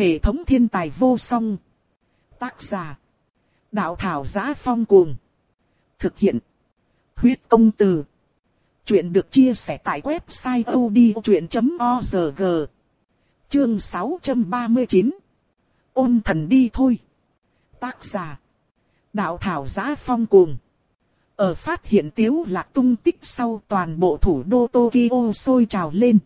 Hệ thống thiên tài vô song. Tác giả. Đạo thảo giá phong cuồng. Thực hiện. Huyết công từ. Chuyện được chia sẻ tại website odchuyện.org. Chương 639. Ôn thần đi thôi. Tác giả. Đạo thảo giá phong cuồng. Ở phát hiện tiếu lạc tung tích sau toàn bộ thủ đô Tokyo sôi trào lên.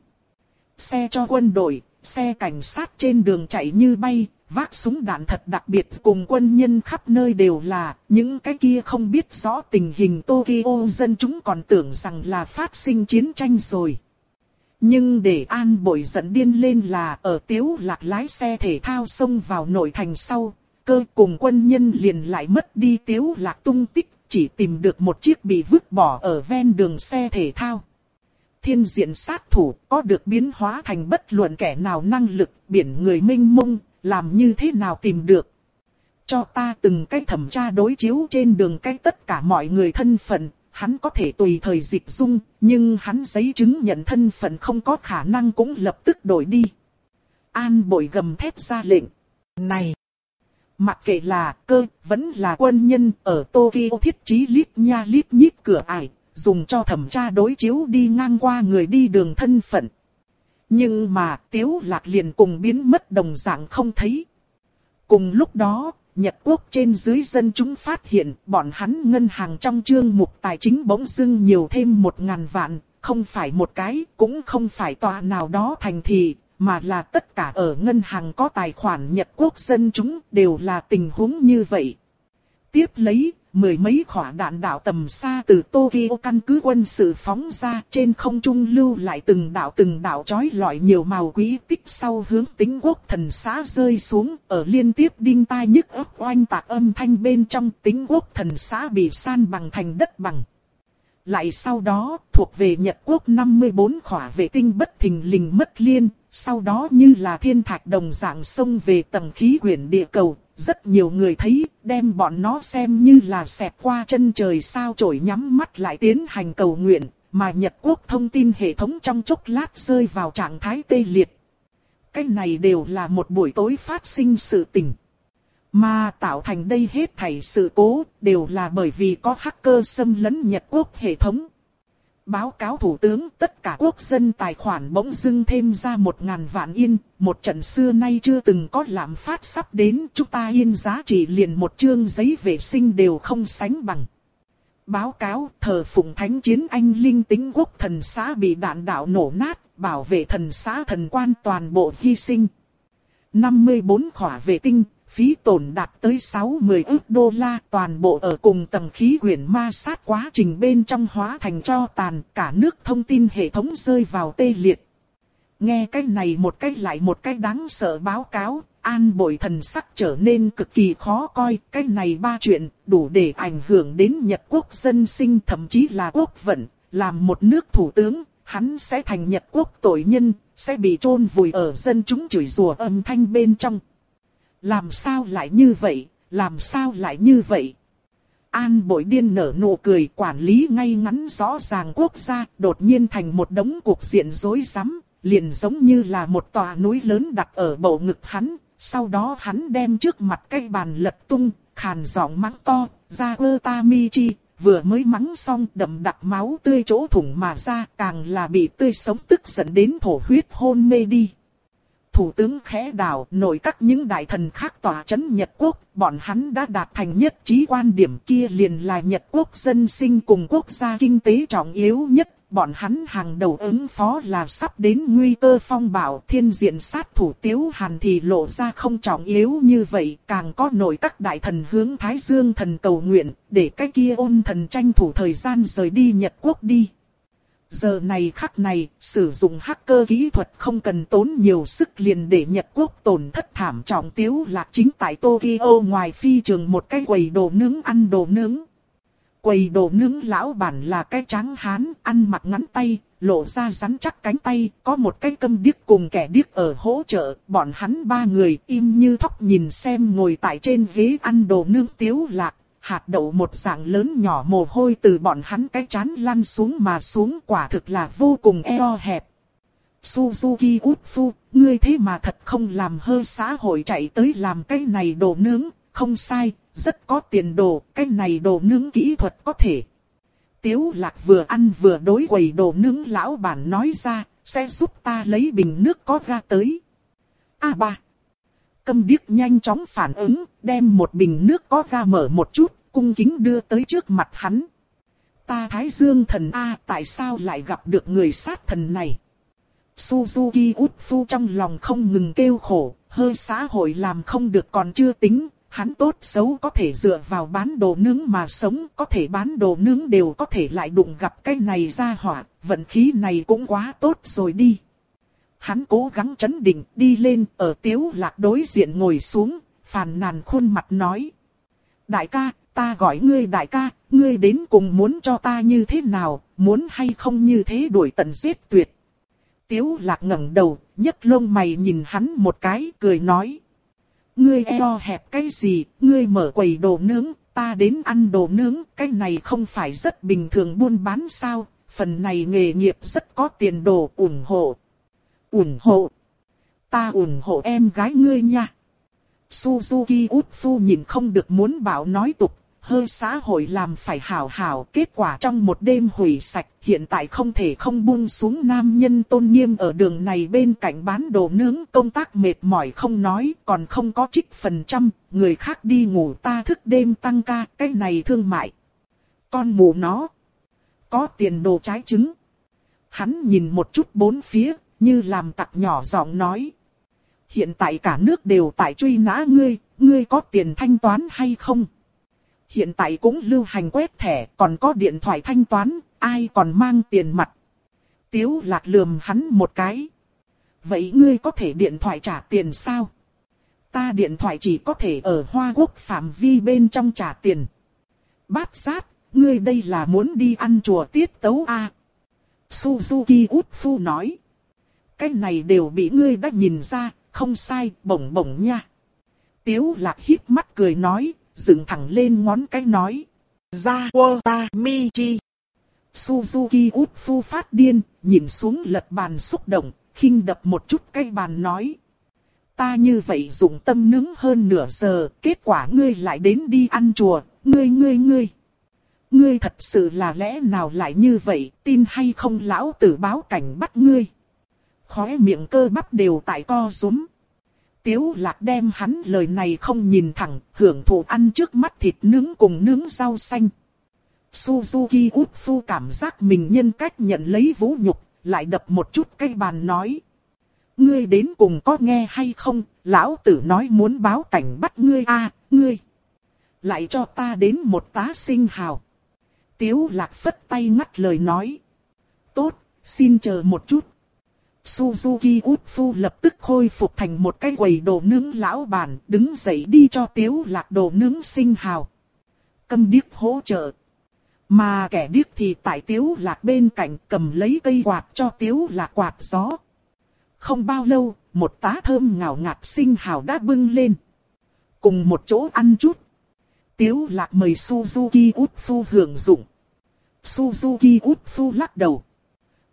Xe cho quân đội, xe cảnh sát trên đường chạy như bay, vác súng đạn thật đặc biệt cùng quân nhân khắp nơi đều là, những cái kia không biết rõ tình hình Tokyo dân chúng còn tưởng rằng là phát sinh chiến tranh rồi. Nhưng để an bội giận điên lên là ở tiếu lạc lái xe thể thao xông vào nội thành sau, cơ cùng quân nhân liền lại mất đi tiếu lạc tung tích, chỉ tìm được một chiếc bị vứt bỏ ở ven đường xe thể thao thiên diện sát thủ có được biến hóa thành bất luận kẻ nào năng lực biển người minh mông, làm như thế nào tìm được. Cho ta từng cái thẩm tra đối chiếu trên đường cái tất cả mọi người thân phận, hắn có thể tùy thời dịch dung, nhưng hắn giấy chứng nhận thân phận không có khả năng cũng lập tức đổi đi. An bội gầm thép ra lệnh. Này! Mặc kệ là cơ, vẫn là quân nhân ở Tokyo thiết trí lít nha lít nhít cửa ải, dùng cho thẩm tra đối chiếu đi ngang qua người đi đường thân phận. Nhưng mà tiếu lạc liền cùng biến mất đồng dạng không thấy. Cùng lúc đó, Nhật Quốc trên dưới dân chúng phát hiện bọn hắn ngân hàng trong chương mục tài chính bỗng dưng nhiều thêm một ngàn vạn, không phải một cái, cũng không phải tòa nào đó thành thị, mà là tất cả ở ngân hàng có tài khoản Nhật Quốc dân chúng đều là tình huống như vậy. Tiếp lấy, mười mấy khỏa đạn đạo tầm xa từ Tokyo căn cứ quân sự phóng ra trên không trung lưu lại từng đạo từng đạo chói lọi nhiều màu quý tích sau hướng tính quốc thần xã rơi xuống ở liên tiếp đinh tai nhức ấp oanh tạc âm thanh bên trong tính quốc thần xã bị san bằng thành đất bằng. Lại sau đó, thuộc về Nhật Quốc 54 khỏa vệ tinh bất thình lình mất liên, sau đó như là thiên thạch đồng dạng sông về tầng khí quyển địa cầu, rất nhiều người thấy, đem bọn nó xem như là xẹp qua chân trời sao trổi nhắm mắt lại tiến hành cầu nguyện, mà Nhật Quốc thông tin hệ thống trong chốc lát rơi vào trạng thái tê liệt. Cái này đều là một buổi tối phát sinh sự tình. Mà tạo thành đây hết thảy sự cố, đều là bởi vì có hacker xâm lấn Nhật Quốc hệ thống. Báo cáo thủ tướng tất cả quốc dân tài khoản bỗng dưng thêm ra một ngàn vạn yên, một trận xưa nay chưa từng có lạm phát sắp đến chúng ta yên giá trị liền một chương giấy vệ sinh đều không sánh bằng. Báo cáo thờ phụng thánh chiến anh linh tính quốc thần xã bị đạn đạo nổ nát, bảo vệ thần xã thần quan toàn bộ hy sinh. 54 khỏa vệ tinh, phí tổn đạt tới 60 ức đô la toàn bộ ở cùng tầng khí quyển ma sát quá trình bên trong hóa thành cho tàn cả nước thông tin hệ thống rơi vào tê liệt. Nghe cái này một cái lại một cái đáng sợ báo cáo, an bội thần sắc trở nên cực kỳ khó coi, cái này ba chuyện đủ để ảnh hưởng đến Nhật quốc dân sinh thậm chí là quốc vận, làm một nước thủ tướng, hắn sẽ thành Nhật quốc tội nhân, sẽ bị chôn vùi ở dân chúng chửi rủa âm thanh bên trong. Làm sao lại như vậy, làm sao lại như vậy? An bội điên nở nụ cười quản lý ngay ngắn rõ ràng quốc gia đột nhiên thành một đống cuộc diện rối rắm, liền giống như là một tòa núi lớn đặt ở bầu ngực hắn, sau đó hắn đem trước mặt cây bàn lật tung, khàn giọng mắng to, ra ơ ta mi chi, vừa mới mắng xong đậm đặc máu tươi chỗ thủng mà ra càng là bị tươi sống tức giận đến thổ huyết hôn mê đi. Thủ tướng khẽ đảo nổi các những đại thần khác tòa chấn Nhật Quốc, bọn hắn đã đạt thành nhất trí quan điểm kia liền là Nhật Quốc dân sinh cùng quốc gia kinh tế trọng yếu nhất. Bọn hắn hàng đầu ứng phó là sắp đến nguy cơ phong bảo thiên diện sát thủ tiếu hàn thì lộ ra không trọng yếu như vậy, càng có nổi các đại thần hướng Thái Dương thần cầu nguyện, để cái kia ôn thần tranh thủ thời gian rời đi Nhật Quốc đi. Giờ này khắc này, sử dụng hacker kỹ thuật không cần tốn nhiều sức liền để Nhật Quốc tổn thất thảm trọng tiếu lạc chính tại Tokyo ngoài phi trường một cái quầy đồ nướng ăn đồ nướng. Quầy đồ nướng lão bản là cái trắng hán, ăn mặc ngắn tay, lộ ra rắn chắc cánh tay, có một cái câm điếc cùng kẻ điếc ở hỗ trợ, bọn hắn ba người im như thóc nhìn xem ngồi tại trên ghế ăn đồ nướng tiếu lạc, hạt đậu một dạng lớn nhỏ mồ hôi từ bọn hắn cái chán lăn xuống mà xuống quả thực là vô cùng eo hẹp. Suzuki Utsu, ngươi thế mà thật không làm hơi xã hội chạy tới làm cái này đồ nướng, không sai, rất có tiền đồ, cái này đồ nướng kỹ thuật có thể. Tiếu lạc vừa ăn vừa đối quầy đồ nướng lão bản nói ra, sẽ giúp ta lấy bình nước có ra tới. A ba. Câm điếc nhanh chóng phản ứng, đem một bình nước có ra mở một chút, cung kính đưa tới trước mặt hắn. Ta Thái Dương thần A tại sao lại gặp được người sát thần này? Suzuki Utsu trong lòng không ngừng kêu khổ, hơi xã hội làm không được còn chưa tính, hắn tốt xấu có thể dựa vào bán đồ nướng mà sống, có thể bán đồ nướng đều có thể lại đụng gặp cái này ra hỏa, vận khí này cũng quá tốt rồi đi. Hắn cố gắng chấn định đi lên ở tiếu lạc đối diện ngồi xuống, phàn nàn khuôn mặt nói. Đại ca, ta gọi ngươi đại ca, ngươi đến cùng muốn cho ta như thế nào, muốn hay không như thế đuổi tận giết tuyệt. Tiếu lạc ngẩng đầu, nhấc lông mày nhìn hắn một cái, cười nói. Ngươi eo hẹp cái gì, ngươi mở quầy đồ nướng, ta đến ăn đồ nướng, cái này không phải rất bình thường buôn bán sao, phần này nghề nghiệp rất có tiền đồ ủng hộ ủng hộ. Ta ủng hộ em gái ngươi nha. Suzuki Utsu nhìn không được muốn bảo nói tục, hơi xã hội làm phải hảo hảo, kết quả trong một đêm hủy sạch, hiện tại không thể không buông xuống nam nhân tôn nghiêm ở đường này bên cạnh bán đồ nướng, công tác mệt mỏi không nói, còn không có trích phần trăm, người khác đi ngủ ta thức đêm tăng ca, cái này thương mại. Con mù nó, có tiền đồ trái trứng. Hắn nhìn một chút bốn phía, như làm tặc nhỏ giọng nói. Hiện tại cả nước đều tại truy nã ngươi, ngươi có tiền thanh toán hay không? Hiện tại cũng lưu hành quét thẻ, còn có điện thoại thanh toán, ai còn mang tiền mặt. Tiếu lạc lườm hắn một cái. Vậy ngươi có thể điện thoại trả tiền sao? Ta điện thoại chỉ có thể ở Hoa Quốc phạm vi bên trong trả tiền. Bát sát, ngươi đây là muốn đi ăn chùa tiết tấu a à? Suzuki phu nói. Cái này đều bị ngươi đã nhìn ra, không sai, bổng bổng nha. Tiếu lạc híp mắt cười nói, dựng thẳng lên ngón cái nói. Ra quơ ta mi chi. Suzuki út phu phát điên, nhìn xuống lật bàn xúc động, khinh đập một chút cây bàn nói. Ta như vậy dùng tâm nướng hơn nửa giờ, kết quả ngươi lại đến đi ăn chùa, ngươi ngươi ngươi. Ngươi thật sự là lẽ nào lại như vậy, tin hay không lão tử báo cảnh bắt ngươi. Khóe miệng cơ bắp đều tại co rúm. Tiếu lạc đem hắn lời này không nhìn thẳng, hưởng thụ ăn trước mắt thịt nướng cùng nướng rau xanh. Suzuki Utsu cảm giác mình nhân cách nhận lấy vũ nhục, lại đập một chút cây bàn nói. Ngươi đến cùng có nghe hay không, lão tử nói muốn báo cảnh bắt ngươi a ngươi. Lại cho ta đến một tá sinh hào. Tiếu lạc phất tay ngắt lời nói. Tốt, xin chờ một chút. Suzuki Utsu lập tức khôi phục thành một cái quầy đồ nướng lão bản, đứng dậy đi cho tiếu lạc đồ nướng sinh hào. Câm điếc hỗ trợ. Mà kẻ điếc thì tại tiếu lạc bên cạnh cầm lấy cây quạt cho tiếu lạc quạt gió. Không bao lâu, một tá thơm ngào ngạt sinh hào đã bưng lên. Cùng một chỗ ăn chút. Tiếu lạc mời Suzuki Utsu hưởng dụng. Suzuki Utsu lắc đầu.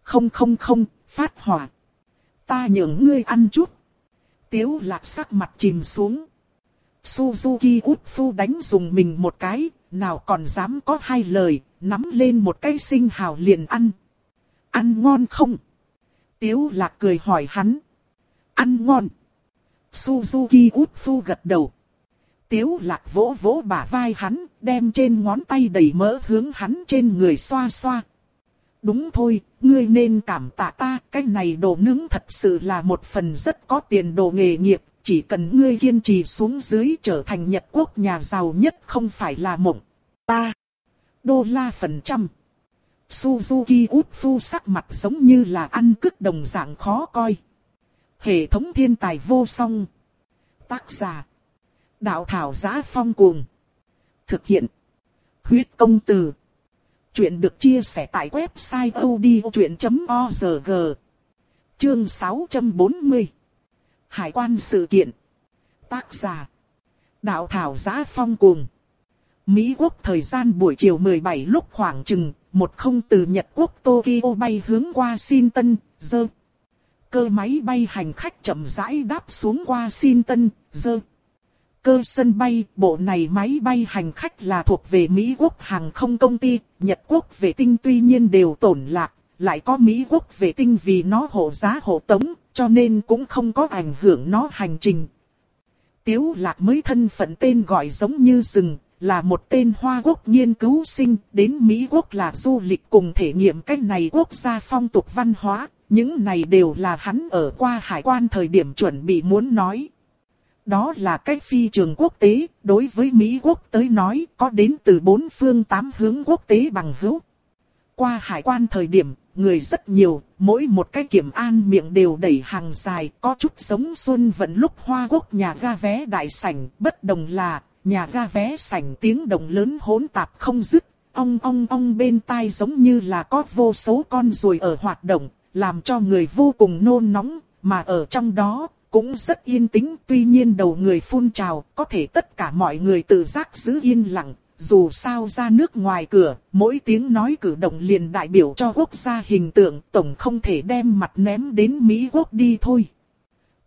Không không không, phát hỏa ta nhường ngươi ăn chút. Tiếu lạc sắc mặt chìm xuống. Suzuki Utsu đánh dùng mình một cái, nào còn dám có hai lời, nắm lên một cây sinh hào liền ăn. Ăn ngon không? Tiếu lạc cười hỏi hắn. Ăn ngon. Suzuki Utsu gật đầu. Tiếu lạc vỗ vỗ bả vai hắn, đem trên ngón tay đầy mỡ hướng hắn trên người xoa xoa. Đúng thôi, ngươi nên cảm tạ ta, cái này đồ nướng thật sự là một phần rất có tiền đồ nghề nghiệp, chỉ cần ngươi kiên trì xuống dưới trở thành Nhật Quốc nhà giàu nhất không phải là mộng. Ta, đô la phần trăm. Suzuki Utsu sắc mặt giống như là ăn cứt đồng dạng khó coi. Hệ thống thiên tài vô song. Tác giả. Đạo thảo giá phong cuồng. Thực hiện. Huyết công từ. Chuyện được chia sẻ tại website odchuyện.org Chương 640 Hải quan sự kiện. Tác giả. Đạo thảo giá phong cuồng. Mỹ quốc thời gian buổi chiều 17 lúc khoảng chừng, một không từ Nhật quốc Tokyo bay hướng qua Washington, dơ. cơ máy bay hành khách chậm rãi đáp xuống qua Washington, dơ. Cơ sân bay, bộ này máy bay hành khách là thuộc về Mỹ quốc hàng không công ty, Nhật quốc vệ tinh tuy nhiên đều tổn lạc, lại có Mỹ quốc vệ tinh vì nó hộ giá hộ tống, cho nên cũng không có ảnh hưởng nó hành trình. Tiếu lạc mới thân phận tên gọi giống như rừng, là một tên Hoa Quốc nghiên cứu sinh, đến Mỹ Quốc là du lịch cùng thể nghiệm cách này quốc gia phong tục văn hóa, những này đều là hắn ở qua hải quan thời điểm chuẩn bị muốn nói. Đó là cách phi trường quốc tế, đối với Mỹ Quốc tới nói có đến từ bốn phương tám hướng quốc tế bằng hữu. Qua hải quan thời điểm, người rất nhiều, mỗi một cái kiểm an miệng đều đẩy hàng dài, có chút giống xuân vận lúc Hoa Quốc nhà ga vé đại sảnh, bất đồng là, nhà ga vé sảnh tiếng động lớn hỗn tạp không dứt, ong ong ong bên tai giống như là có vô số con ruồi ở hoạt động, làm cho người vô cùng nôn nóng, mà ở trong đó, cũng rất yên tĩnh, tuy nhiên đầu người phun trào, có thể tất cả mọi người tự giác giữ yên lặng, dù sao ra nước ngoài cửa, mỗi tiếng nói cử động liền đại biểu cho quốc gia hình tượng, tổng không thể đem mặt ném đến Mỹ quốc đi thôi.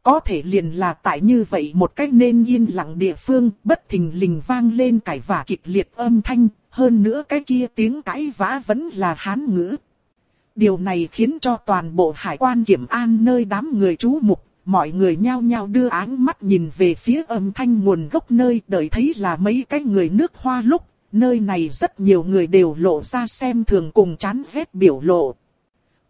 Có thể liền là tại như vậy một cách nên yên lặng địa phương, bất thình lình vang lên cải vả kịch liệt âm thanh, hơn nữa cái kia tiếng cãi vã vẫn là hán ngữ. Điều này khiến cho toàn bộ hải quan kiểm an nơi đám người chú mục, mọi người nhao nhao đưa áng mắt nhìn về phía âm thanh nguồn gốc nơi đợi thấy là mấy cái người nước hoa lúc, nơi này rất nhiều người đều lộ ra xem thường cùng chán ghét biểu lộ.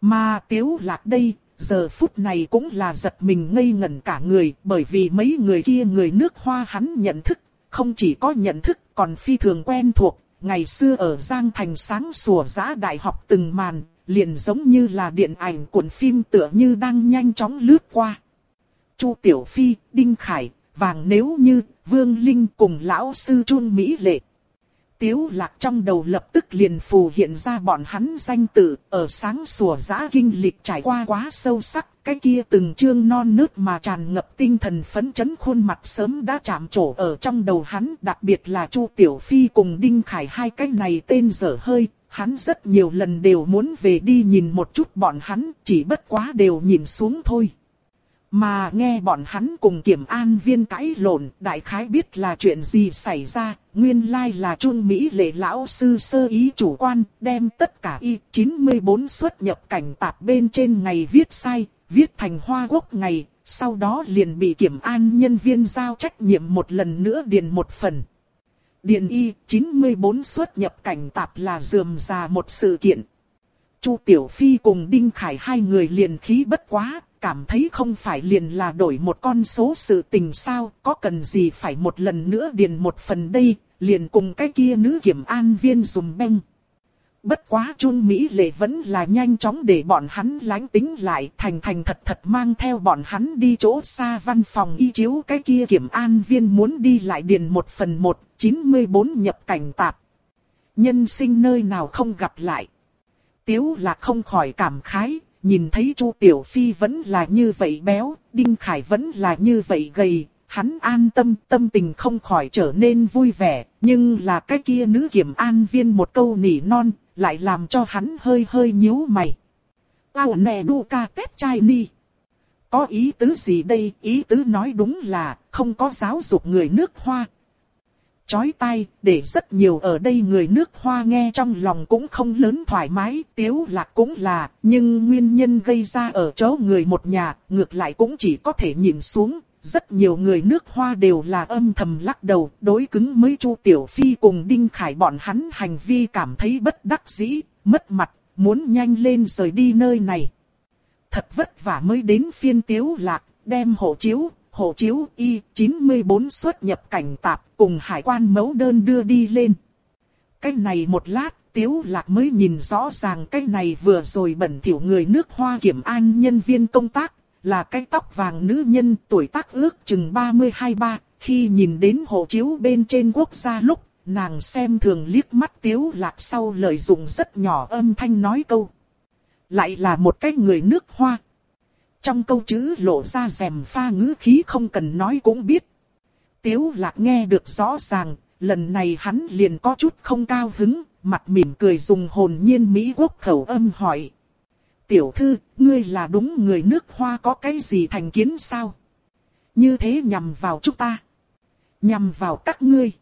Mà tiếu lạc đây, giờ phút này cũng là giật mình ngây ngẩn cả người bởi vì mấy người kia người nước hoa hắn nhận thức, không chỉ có nhận thức còn phi thường quen thuộc, ngày xưa ở Giang Thành sáng sủa giã đại học từng màn, liền giống như là điện ảnh cuộn phim tựa như đang nhanh chóng lướt qua. Chu Tiểu Phi, Đinh Khải, Vàng Nếu Như, Vương Linh cùng lão sư Chuông Mỹ Lệ. Tiếu lạc trong đầu lập tức liền phù hiện ra bọn hắn danh tự, ở sáng sủa giã kinh lịch trải qua quá sâu sắc, cái kia từng chương non nớt mà tràn ngập tinh thần phấn chấn khuôn mặt sớm đã chạm trổ ở trong đầu hắn, đặc biệt là Chu Tiểu Phi cùng Đinh Khải hai cái này tên dở hơi, hắn rất nhiều lần đều muốn về đi nhìn một chút bọn hắn, chỉ bất quá đều nhìn xuống thôi. Mà nghe bọn hắn cùng kiểm an viên cãi lộn, đại khái biết là chuyện gì xảy ra, nguyên lai là Trung Mỹ lệ lão sư sơ ý chủ quan, đem tất cả y 94 xuất nhập cảnh tạp bên trên ngày viết sai, viết thành hoa quốc ngày, sau đó liền bị kiểm an nhân viên giao trách nhiệm một lần nữa điền một phần. Điền y 94 xuất nhập cảnh tạp là dườm già một sự kiện. Chu Tiểu Phi cùng Đinh Khải hai người liền khí bất quá, cảm thấy không phải liền là đổi một con số sự tình sao, có cần gì phải một lần nữa điền một phần đây, liền cùng cái kia nữ kiểm an viên dùng beng. Bất quá chun Mỹ lệ vẫn là nhanh chóng để bọn hắn lánh tính lại thành thành thật thật mang theo bọn hắn đi chỗ xa văn phòng y chiếu cái kia kiểm an viên muốn đi lại điền một phần một, 94 nhập cảnh tạp. Nhân sinh nơi nào không gặp lại. Tiếu là không khỏi cảm khái, nhìn thấy Chu Tiểu Phi vẫn là như vậy béo, Đinh Khải vẫn là như vậy gầy, hắn an tâm, tâm tình không khỏi trở nên vui vẻ, nhưng là cái kia nữ kiểm an viên một câu nỉ non, lại làm cho hắn hơi hơi nhíu mày. Ao nè đu ca tép chai ni. Có ý tứ gì đây, ý tứ nói đúng là, không có giáo dục người nước hoa, chói tai, để rất nhiều ở đây người nước hoa nghe trong lòng cũng không lớn thoải mái, tiếu lạc cũng là, nhưng nguyên nhân gây ra ở chỗ người một nhà, ngược lại cũng chỉ có thể nhìn xuống. Rất nhiều người nước hoa đều là âm thầm lắc đầu, đối cứng mới Chu Tiểu Phi cùng Đinh Khải bọn hắn hành vi cảm thấy bất đắc dĩ, mất mặt, muốn nhanh lên rời đi nơi này. Thật vất vả mới đến phiên tiếu lạc, đem hộ chiếu, hộ chiếu Y94 xuất nhập cảnh tạp cùng hải quan mẫu đơn đưa đi lên. Cái này một lát, Tiếu Lạc mới nhìn rõ ràng cái này vừa rồi bẩn thỉu người nước hoa kiểm an nhân viên công tác, là cái tóc vàng nữ nhân tuổi tác ước chừng 32-3, khi nhìn đến hộ chiếu bên trên quốc gia lúc, nàng xem thường liếc mắt Tiếu Lạc sau lời dùng rất nhỏ âm thanh nói câu. Lại là một cái người nước hoa. Trong câu chữ lộ ra rèm pha ngữ khí không cần nói cũng biết. Tiếu lạc nghe được rõ ràng, lần này hắn liền có chút không cao hứng, mặt mỉm cười dùng hồn nhiên Mỹ quốc khẩu âm hỏi. Tiểu thư, ngươi là đúng người nước hoa có cái gì thành kiến sao? Như thế nhằm vào chúng ta. Nhằm vào các ngươi.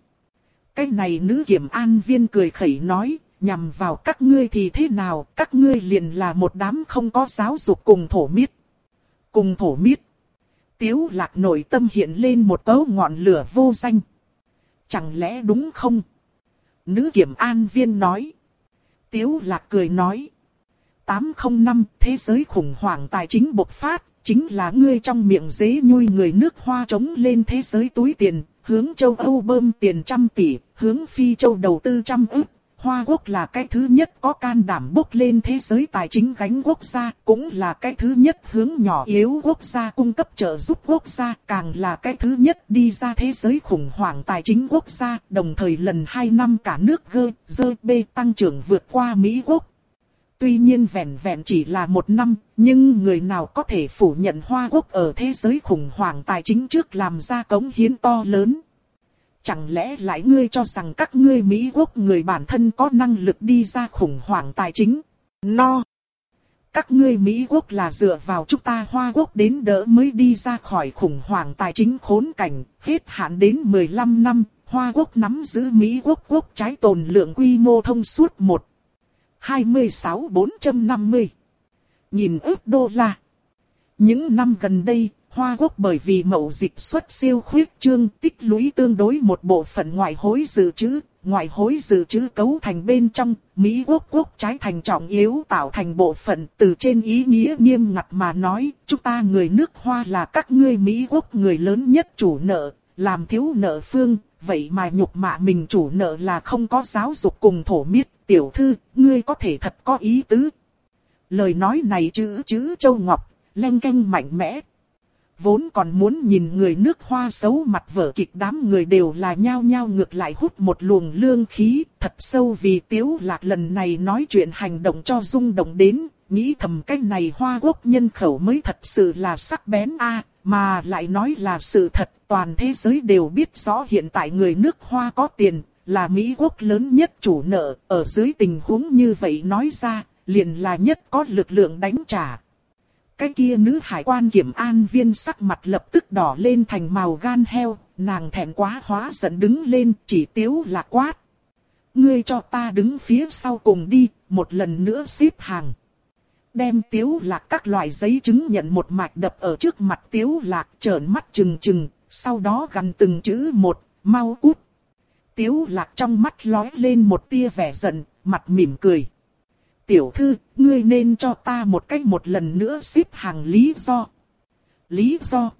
Cái này nữ kiểm an viên cười khẩy nói, nhằm vào các ngươi thì thế nào, các ngươi liền là một đám không có giáo dục cùng thổ miết. Cùng thổ miết. Tiếu lạc nội tâm hiện lên một cấu ngọn lửa vô danh. Chẳng lẽ đúng không? Nữ kiểm an viên nói. Tiếu lạc cười nói. 805 thế giới khủng hoảng tài chính bộc phát, chính là ngươi trong miệng dế nhui người nước hoa trống lên thế giới túi tiền, hướng châu Âu bơm tiền trăm tỷ, hướng Phi châu đầu tư trăm ức. Hoa Quốc là cái thứ nhất có can đảm bốc lên thế giới tài chính gánh quốc gia, cũng là cái thứ nhất hướng nhỏ yếu quốc gia cung cấp trợ giúp quốc gia, càng là cái thứ nhất đi ra thế giới khủng hoảng tài chính quốc gia, đồng thời lần 2 năm cả nước GDP tăng trưởng vượt qua Mỹ Quốc. Tuy nhiên vẹn vẹn chỉ là một năm, nhưng người nào có thể phủ nhận Hoa Quốc ở thế giới khủng hoảng tài chính trước làm ra cống hiến to lớn. Chẳng lẽ lại ngươi cho rằng các ngươi Mỹ quốc người bản thân có năng lực đi ra khủng hoảng tài chính? No! Các ngươi Mỹ quốc là dựa vào chúng ta Hoa quốc đến đỡ mới đi ra khỏi khủng hoảng tài chính khốn cảnh, hết hạn đến 15 năm, Hoa quốc nắm giữ Mỹ quốc quốc trái tồn lượng quy mô thông suốt 1. 26-450. Nhìn ước đô la. Những năm gần đây, Hoa Quốc bởi vì mậu dịch xuất siêu khuyết trương tích lũy tương đối một bộ phận ngoại hối dự trữ, ngoại hối dự trữ cấu thành bên trong, Mỹ Quốc quốc trái thành trọng yếu tạo thành bộ phận từ trên ý nghĩa nghiêm ngặt mà nói, chúng ta người nước Hoa là các ngươi Mỹ Quốc người lớn nhất chủ nợ, làm thiếu nợ phương, vậy mà nhục mạ mình chủ nợ là không có giáo dục cùng thổ miết, tiểu thư, ngươi có thể thật có ý tứ. Lời nói này chữ chữ Châu Ngọc, len canh mạnh mẽ, vốn còn muốn nhìn người nước hoa xấu mặt vở kịch đám người đều là nhao nhao ngược lại hút một luồng lương khí, thật sâu vì tiếu lạc lần này nói chuyện hành động cho rung động đến, nghĩ thầm cái này hoa quốc nhân khẩu mới thật sự là sắc bén a mà lại nói là sự thật, toàn thế giới đều biết rõ hiện tại người nước hoa có tiền, là Mỹ quốc lớn nhất chủ nợ, ở dưới tình huống như vậy nói ra, liền là nhất có lực lượng đánh trả. Cái kia nữ hải quan kiểm an viên sắc mặt lập tức đỏ lên thành màu gan heo, nàng thẹn quá hóa giận đứng lên chỉ tiếu là quát. Ngươi cho ta đứng phía sau cùng đi, một lần nữa xếp hàng. Đem tiếu lạc các loại giấy chứng nhận một mạch đập ở trước mặt tiếu lạc trợn mắt trừng trừng, sau đó gần từng chữ một, mau cút. Tiếu lạc trong mắt lói lên một tia vẻ giận, mặt mỉm cười tiểu thư, ngươi nên cho ta một cách một lần nữa xếp hàng lý do. Lý do?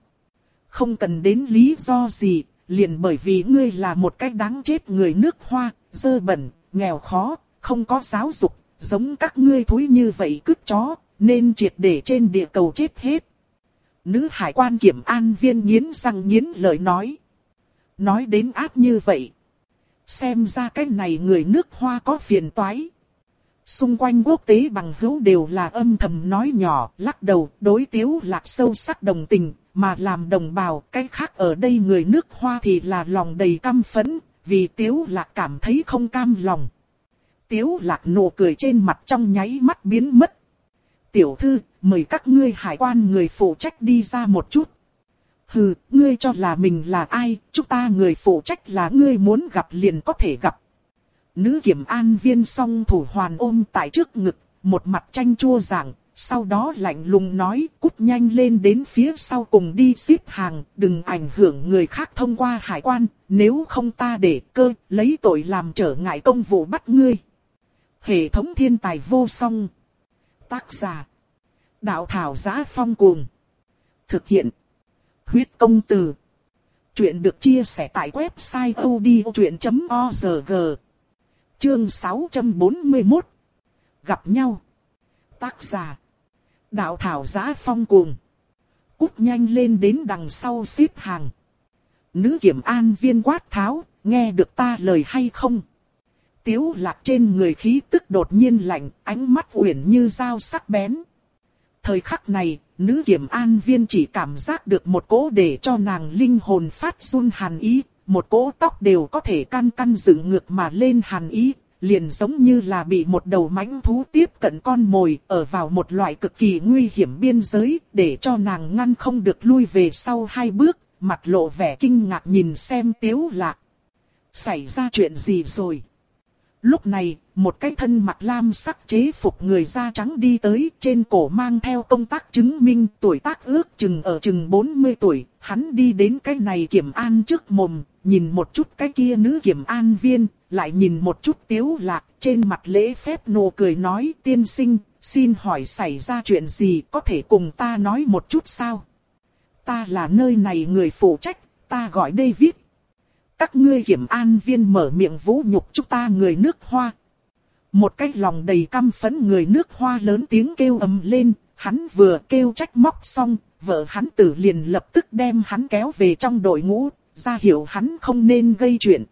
Không cần đến lý do gì, liền bởi vì ngươi là một cách đáng chết người nước hoa, dơ bẩn, nghèo khó, không có giáo dục, giống các ngươi thúi như vậy cứt chó, nên triệt để trên địa cầu chết hết. Nữ hải quan kiểm an viên nghiến răng nghiến lời nói. Nói đến ác như vậy. Xem ra cái này người nước hoa có phiền toái. Xung quanh quốc tế bằng hữu đều là âm thầm nói nhỏ, lắc đầu, đối tiếu lạc sâu sắc đồng tình, mà làm đồng bào, cái khác ở đây người nước hoa thì là lòng đầy căm phẫn, vì tiếu lạc cảm thấy không cam lòng. Tiếu lạc nụ cười trên mặt trong nháy mắt biến mất. Tiểu thư, mời các ngươi hải quan người phụ trách đi ra một chút. Hừ, ngươi cho là mình là ai, chúng ta người phụ trách là ngươi muốn gặp liền có thể gặp. Nữ kiểm an viên song thủ hoàn ôm tại trước ngực, một mặt tranh chua giảng, sau đó lạnh lùng nói cút nhanh lên đến phía sau cùng đi xếp hàng, đừng ảnh hưởng người khác thông qua hải quan, nếu không ta để cơ, lấy tội làm trở ngại công vụ bắt ngươi. Hệ thống thiên tài vô song. Tác giả. Đạo thảo giá phong cuồng. Thực hiện. Huyết công từ. Chuyện được chia sẻ tại website odchuyện.org. Chương 641 Gặp nhau. Tác giả. Đạo thảo giá phong cuồng. Cút nhanh lên đến đằng sau xếp hàng. Nữ kiểm an viên quát tháo, Nghe được ta lời hay không? Tiếu lạc trên người khí tức đột nhiên lạnh, Ánh mắt uyển như dao sắc bén. Thời khắc này, Nữ kiểm an viên chỉ cảm giác được một cỗ để cho nàng linh hồn phát run hàn ý một cỗ tóc đều có thể căn căn dựng ngược mà lên hàn ý, liền giống như là bị một đầu mãnh thú tiếp cận con mồi, ở vào một loại cực kỳ nguy hiểm biên giới, để cho nàng ngăn không được lui về sau hai bước, mặt lộ vẻ kinh ngạc nhìn xem tiếu lạc. Xảy ra chuyện gì rồi? Lúc này, một cái thân mặt lam sắc chế phục người da trắng đi tới, trên cổ mang theo công tác chứng minh tuổi tác ước chừng ở chừng 40 tuổi, hắn đi đến cái này kiểm an trước mồm, nhìn một chút cái kia nữ kiểm an viên, lại nhìn một chút tiếu lạc, trên mặt lễ phép nụ cười nói tiên sinh, xin hỏi xảy ra chuyện gì có thể cùng ta nói một chút sao? Ta là nơi này người phụ trách, ta gọi David. Các ngươi kiểm an viên mở miệng vũ nhục chúng ta người nước hoa. Một cái lòng đầy căm phẫn người nước hoa lớn tiếng kêu ầm lên, hắn vừa kêu trách móc xong, vợ hắn tử liền lập tức đem hắn kéo về trong đội ngũ, ra hiểu hắn không nên gây chuyện.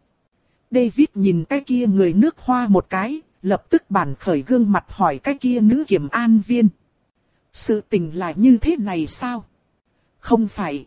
David nhìn cái kia người nước hoa một cái, lập tức bản khởi gương mặt hỏi cái kia nữ kiểm an viên. Sự tình là như thế này sao? Không phải.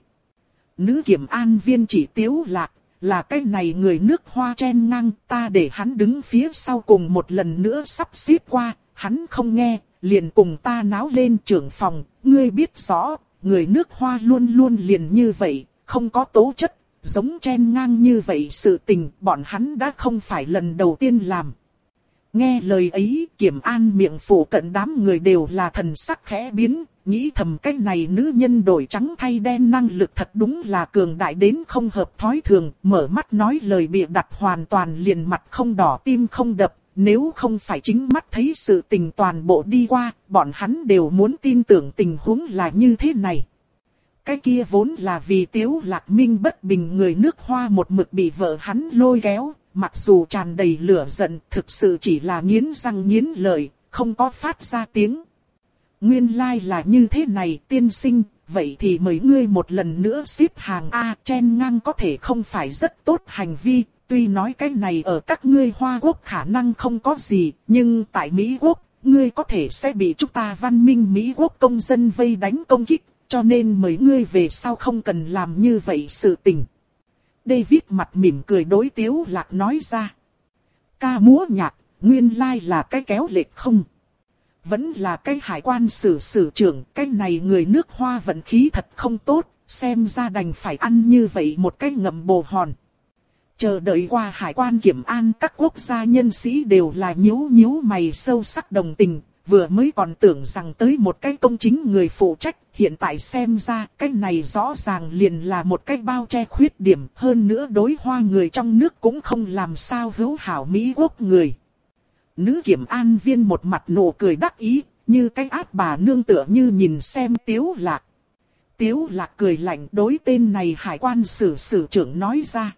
Nữ kiểm an viên chỉ tiếu lạc, là cái này người nước hoa chen ngang, ta để hắn đứng phía sau cùng một lần nữa sắp xếp qua, hắn không nghe, liền cùng ta náo lên trưởng phòng, ngươi biết rõ, người nước hoa luôn luôn liền như vậy, không có tố chất, giống chen ngang như vậy sự tình, bọn hắn đã không phải lần đầu tiên làm. Nghe lời ấy, kiểm an miệng phủ cận đám người đều là thần sắc khẽ biến, nghĩ thầm cái này nữ nhân đổi trắng thay đen năng lực thật đúng là cường đại đến không hợp thói thường, mở mắt nói lời bịa đặt hoàn toàn liền mặt không đỏ tim không đập, nếu không phải chính mắt thấy sự tình toàn bộ đi qua, bọn hắn đều muốn tin tưởng tình huống là như thế này. Cái kia vốn là vì tiếu lạc minh bất bình người nước hoa một mực bị vợ hắn lôi kéo, mặc dù tràn đầy lửa giận thực sự chỉ là nghiến răng nghiến lợi, không có phát ra tiếng. Nguyên lai like là như thế này tiên sinh, vậy thì mời ngươi một lần nữa xếp hàng A chen ngang có thể không phải rất tốt hành vi, tuy nói cái này ở các ngươi Hoa Quốc khả năng không có gì, nhưng tại Mỹ Quốc, ngươi có thể sẽ bị chúng ta văn minh Mỹ Quốc công dân vây đánh công kích, cho nên mời ngươi về sau không cần làm như vậy sự tình. David mặt mỉm cười đối tiếu lạc nói ra. Ca múa nhạc, nguyên lai like là cái kéo lệch không? Vẫn là cái hải quan sử sử trưởng, cái này người nước hoa vận khí thật không tốt, xem ra đành phải ăn như vậy một cái ngậm bồ hòn. Chờ đợi qua hải quan kiểm an các quốc gia nhân sĩ đều là nhíu nhíu mày sâu sắc đồng tình, vừa mới còn tưởng rằng tới một cái công chính người phụ trách, hiện tại xem ra cái này rõ ràng liền là một cái bao che khuyết điểm, hơn nữa đối hoa người trong nước cũng không làm sao hữu hảo Mỹ quốc người. Nữ kiểm an viên một mặt nụ cười đắc ý, như cái áp bà nương tựa như nhìn xem tiếu lạc. Tiếu lạc cười lạnh đối tên này hải quan sử sử trưởng nói ra.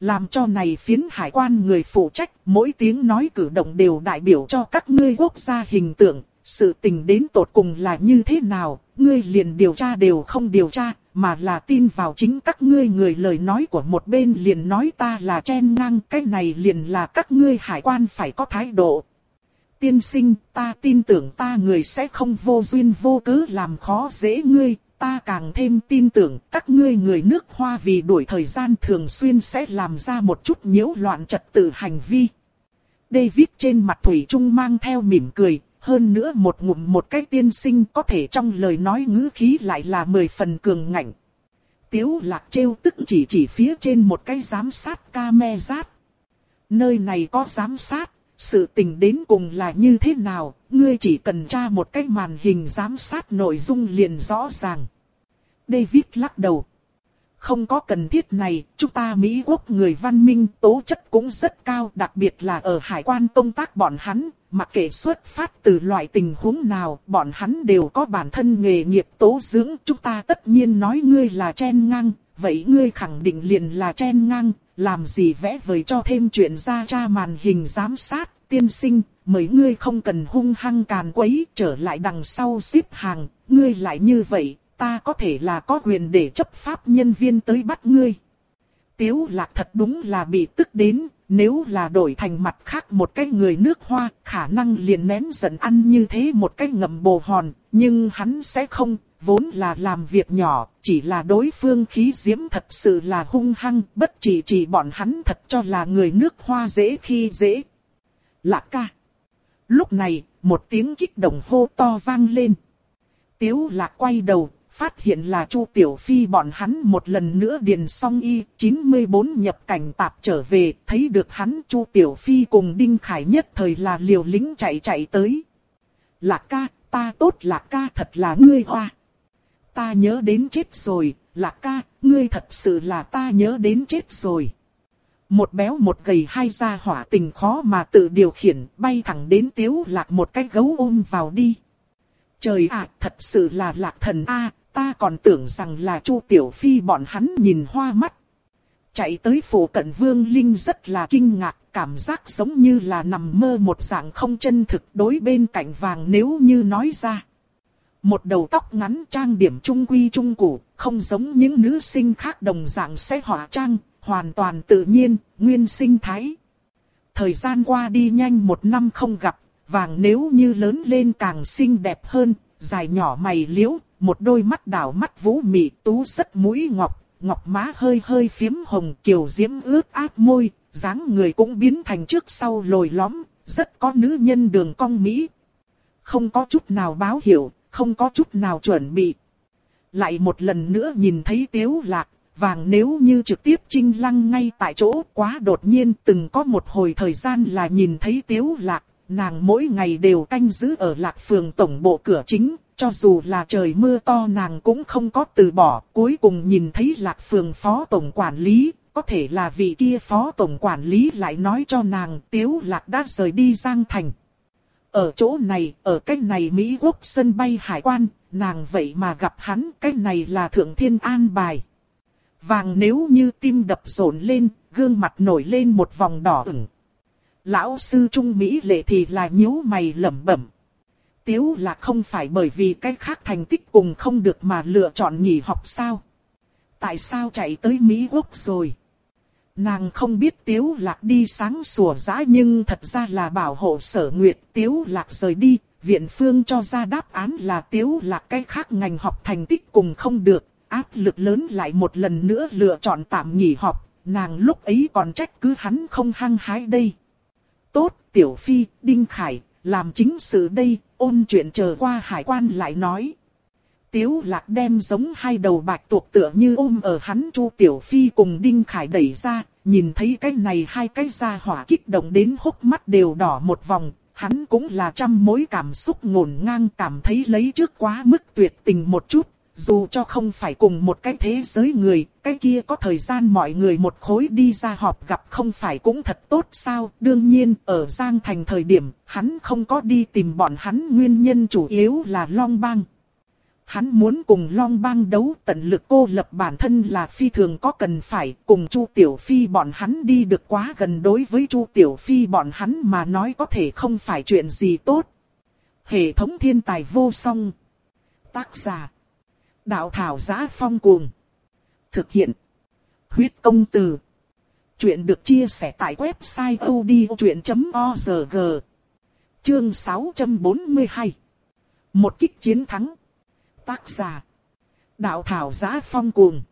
Làm cho này phiến hải quan người phụ trách, mỗi tiếng nói cử động đều đại biểu cho các ngươi quốc gia hình tượng, sự tình đến tột cùng là như thế nào, ngươi liền điều tra đều không điều tra, mà là tin vào chính các ngươi người lời nói của một bên liền nói ta là chen ngang, cái này liền là các ngươi hải quan phải có thái độ. Tiên sinh, ta tin tưởng ta người sẽ không vô duyên vô cớ làm khó dễ ngươi, ta càng thêm tin tưởng các ngươi người nước hoa vì đuổi thời gian thường xuyên sẽ làm ra một chút nhiễu loạn trật tự hành vi. David trên mặt Thủy Trung mang theo mỉm cười, hơn nữa một ngụm một cái tiên sinh có thể trong lời nói ngữ khí lại là mười phần cường ngạnh. Tiếu lạc trêu tức chỉ chỉ phía trên một cái giám sát ca me rát. Nơi này có giám sát, sự tình đến cùng là như thế nào, ngươi chỉ cần tra một cái màn hình giám sát nội dung liền rõ ràng. David lắc đầu. Không có cần thiết này, chúng ta Mỹ quốc người văn minh tố chất cũng rất cao, đặc biệt là ở hải quan công tác bọn hắn, mặc kệ xuất phát từ loại tình huống nào, bọn hắn đều có bản thân nghề nghiệp tố dưỡng. Chúng ta tất nhiên nói ngươi là chen ngang, vậy ngươi khẳng định liền là chen ngang, làm gì vẽ vời cho thêm chuyện ra tra màn hình giám sát, tiên sinh, mấy ngươi không cần hung hăng càn quấy, trở lại đằng sau xếp hàng, ngươi lại như vậy, ta có thể là có quyền để chấp pháp nhân viên tới bắt ngươi. Tiếu lạc thật đúng là bị tức đến, nếu là đổi thành mặt khác một cái người nước hoa, khả năng liền nén giận ăn như thế một cái ngậm bồ hòn, nhưng hắn sẽ không, vốn là làm việc nhỏ, chỉ là đối phương khí diễm thật sự là hung hăng, bất chỉ chỉ bọn hắn thật cho là người nước hoa dễ khi dễ. Lạc ca. Lúc này, một tiếng kích động hô to vang lên. Tiếu lạc quay đầu, phát hiện là Chu Tiểu Phi bọn hắn một lần nữa điền xong y 94 nhập cảnh tạp trở về, thấy được hắn Chu Tiểu Phi cùng Đinh Khải nhất thời là liều lính chạy chạy tới. Lạc ca, ta tốt lạc ca thật là ngươi hoa. Ta nhớ đến chết rồi, lạc ca, ngươi thật sự là ta nhớ đến chết rồi. Một béo một gầy hai ra hỏa tình khó mà tự điều khiển, bay thẳng đến tiếu lạc một cái gấu ôm vào đi. Trời ạ, thật sự là lạc thần a, ta còn tưởng rằng là Chu Tiểu Phi bọn hắn nhìn hoa mắt. Chạy tới phủ cận Vương Linh rất là kinh ngạc, cảm giác giống như là nằm mơ một dạng không chân thực đối bên cạnh vàng nếu như nói ra. Một đầu tóc ngắn trang điểm trung quy trung củ, không giống những nữ sinh khác đồng dạng sẽ hỏa trang, hoàn toàn tự nhiên, nguyên sinh thái. Thời gian qua đi nhanh một năm không gặp, vàng nếu như lớn lên càng xinh đẹp hơn, dài nhỏ mày liễu, một đôi mắt đảo mắt vũ mị tú rất mũi ngọc, ngọc má hơi hơi phiếm hồng kiều diễm ướt át môi, dáng người cũng biến thành trước sau lồi lõm, rất có nữ nhân đường cong mỹ. Không có chút nào báo hiệu, không có chút nào chuẩn bị. Lại một lần nữa nhìn thấy tiếu lạc, vàng nếu như trực tiếp trinh lăng ngay tại chỗ quá đột nhiên từng có một hồi thời gian là nhìn thấy tiếu lạc, nàng mỗi ngày đều canh giữ ở lạc phường tổng bộ cửa chính, cho dù là trời mưa to nàng cũng không có từ bỏ, cuối cùng nhìn thấy lạc phường phó tổng quản lý, có thể là vị kia phó tổng quản lý lại nói cho nàng tiếu lạc đã rời đi Giang Thành. Ở chỗ này, ở cách này Mỹ Quốc sân bay hải quan, nàng vậy mà gặp hắn, cách này là thượng thiên an bài. Vàng nếu như tim đập rộn lên, gương mặt nổi lên một vòng đỏ ửng. Lão sư Trung Mỹ lệ thì là nhíu mày lẩm bẩm. Tiếu là không phải bởi vì cái khác thành tích cùng không được mà lựa chọn nghỉ học sao? Tại sao chạy tới Mỹ Quốc rồi? Nàng không biết Tiếu Lạc đi sáng sủa giã nhưng thật ra là bảo hộ sở nguyệt Tiếu Lạc rời đi, viện phương cho ra đáp án là Tiếu Lạc cái khác ngành học thành tích cùng không được, áp lực lớn lại một lần nữa lựa chọn tạm nghỉ học, nàng lúc ấy còn trách cứ hắn không hăng hái đây. Tốt, Tiểu Phi, Đinh Khải, làm chính sự đây, ôn chuyện chờ qua hải quan lại nói. Tiếu lạc đem giống hai đầu bạch tuộc tựa như ôm ở hắn Chu Tiểu Phi cùng Đinh Khải đẩy ra, nhìn thấy cái này hai cái da hỏa kích động đến hốc mắt đều đỏ một vòng, hắn cũng là trăm mối cảm xúc ngổn ngang cảm thấy lấy trước quá mức tuyệt tình một chút, dù cho không phải cùng một cái thế giới người, cái kia có thời gian mọi người một khối đi ra họp gặp không phải cũng thật tốt sao. Đương nhiên, ở Giang Thành thời điểm, hắn không có đi tìm bọn hắn nguyên nhân chủ yếu là Long Bang. Hắn muốn cùng Long Bang đấu tận lực cô lập bản thân là phi thường có cần phải cùng Chu Tiểu Phi bọn hắn đi được quá gần đối với Chu Tiểu Phi bọn hắn mà nói có thể không phải chuyện gì tốt. Hệ thống thiên tài vô song. Tác giả Đạo thảo giá phong cuồng. Thực hiện. Huyết công từ. Chuyện được chia sẻ tại website odchuyện.org. Chương 642. Một kích chiến thắng. Tác giả. Đạo thảo giá phong cuồng.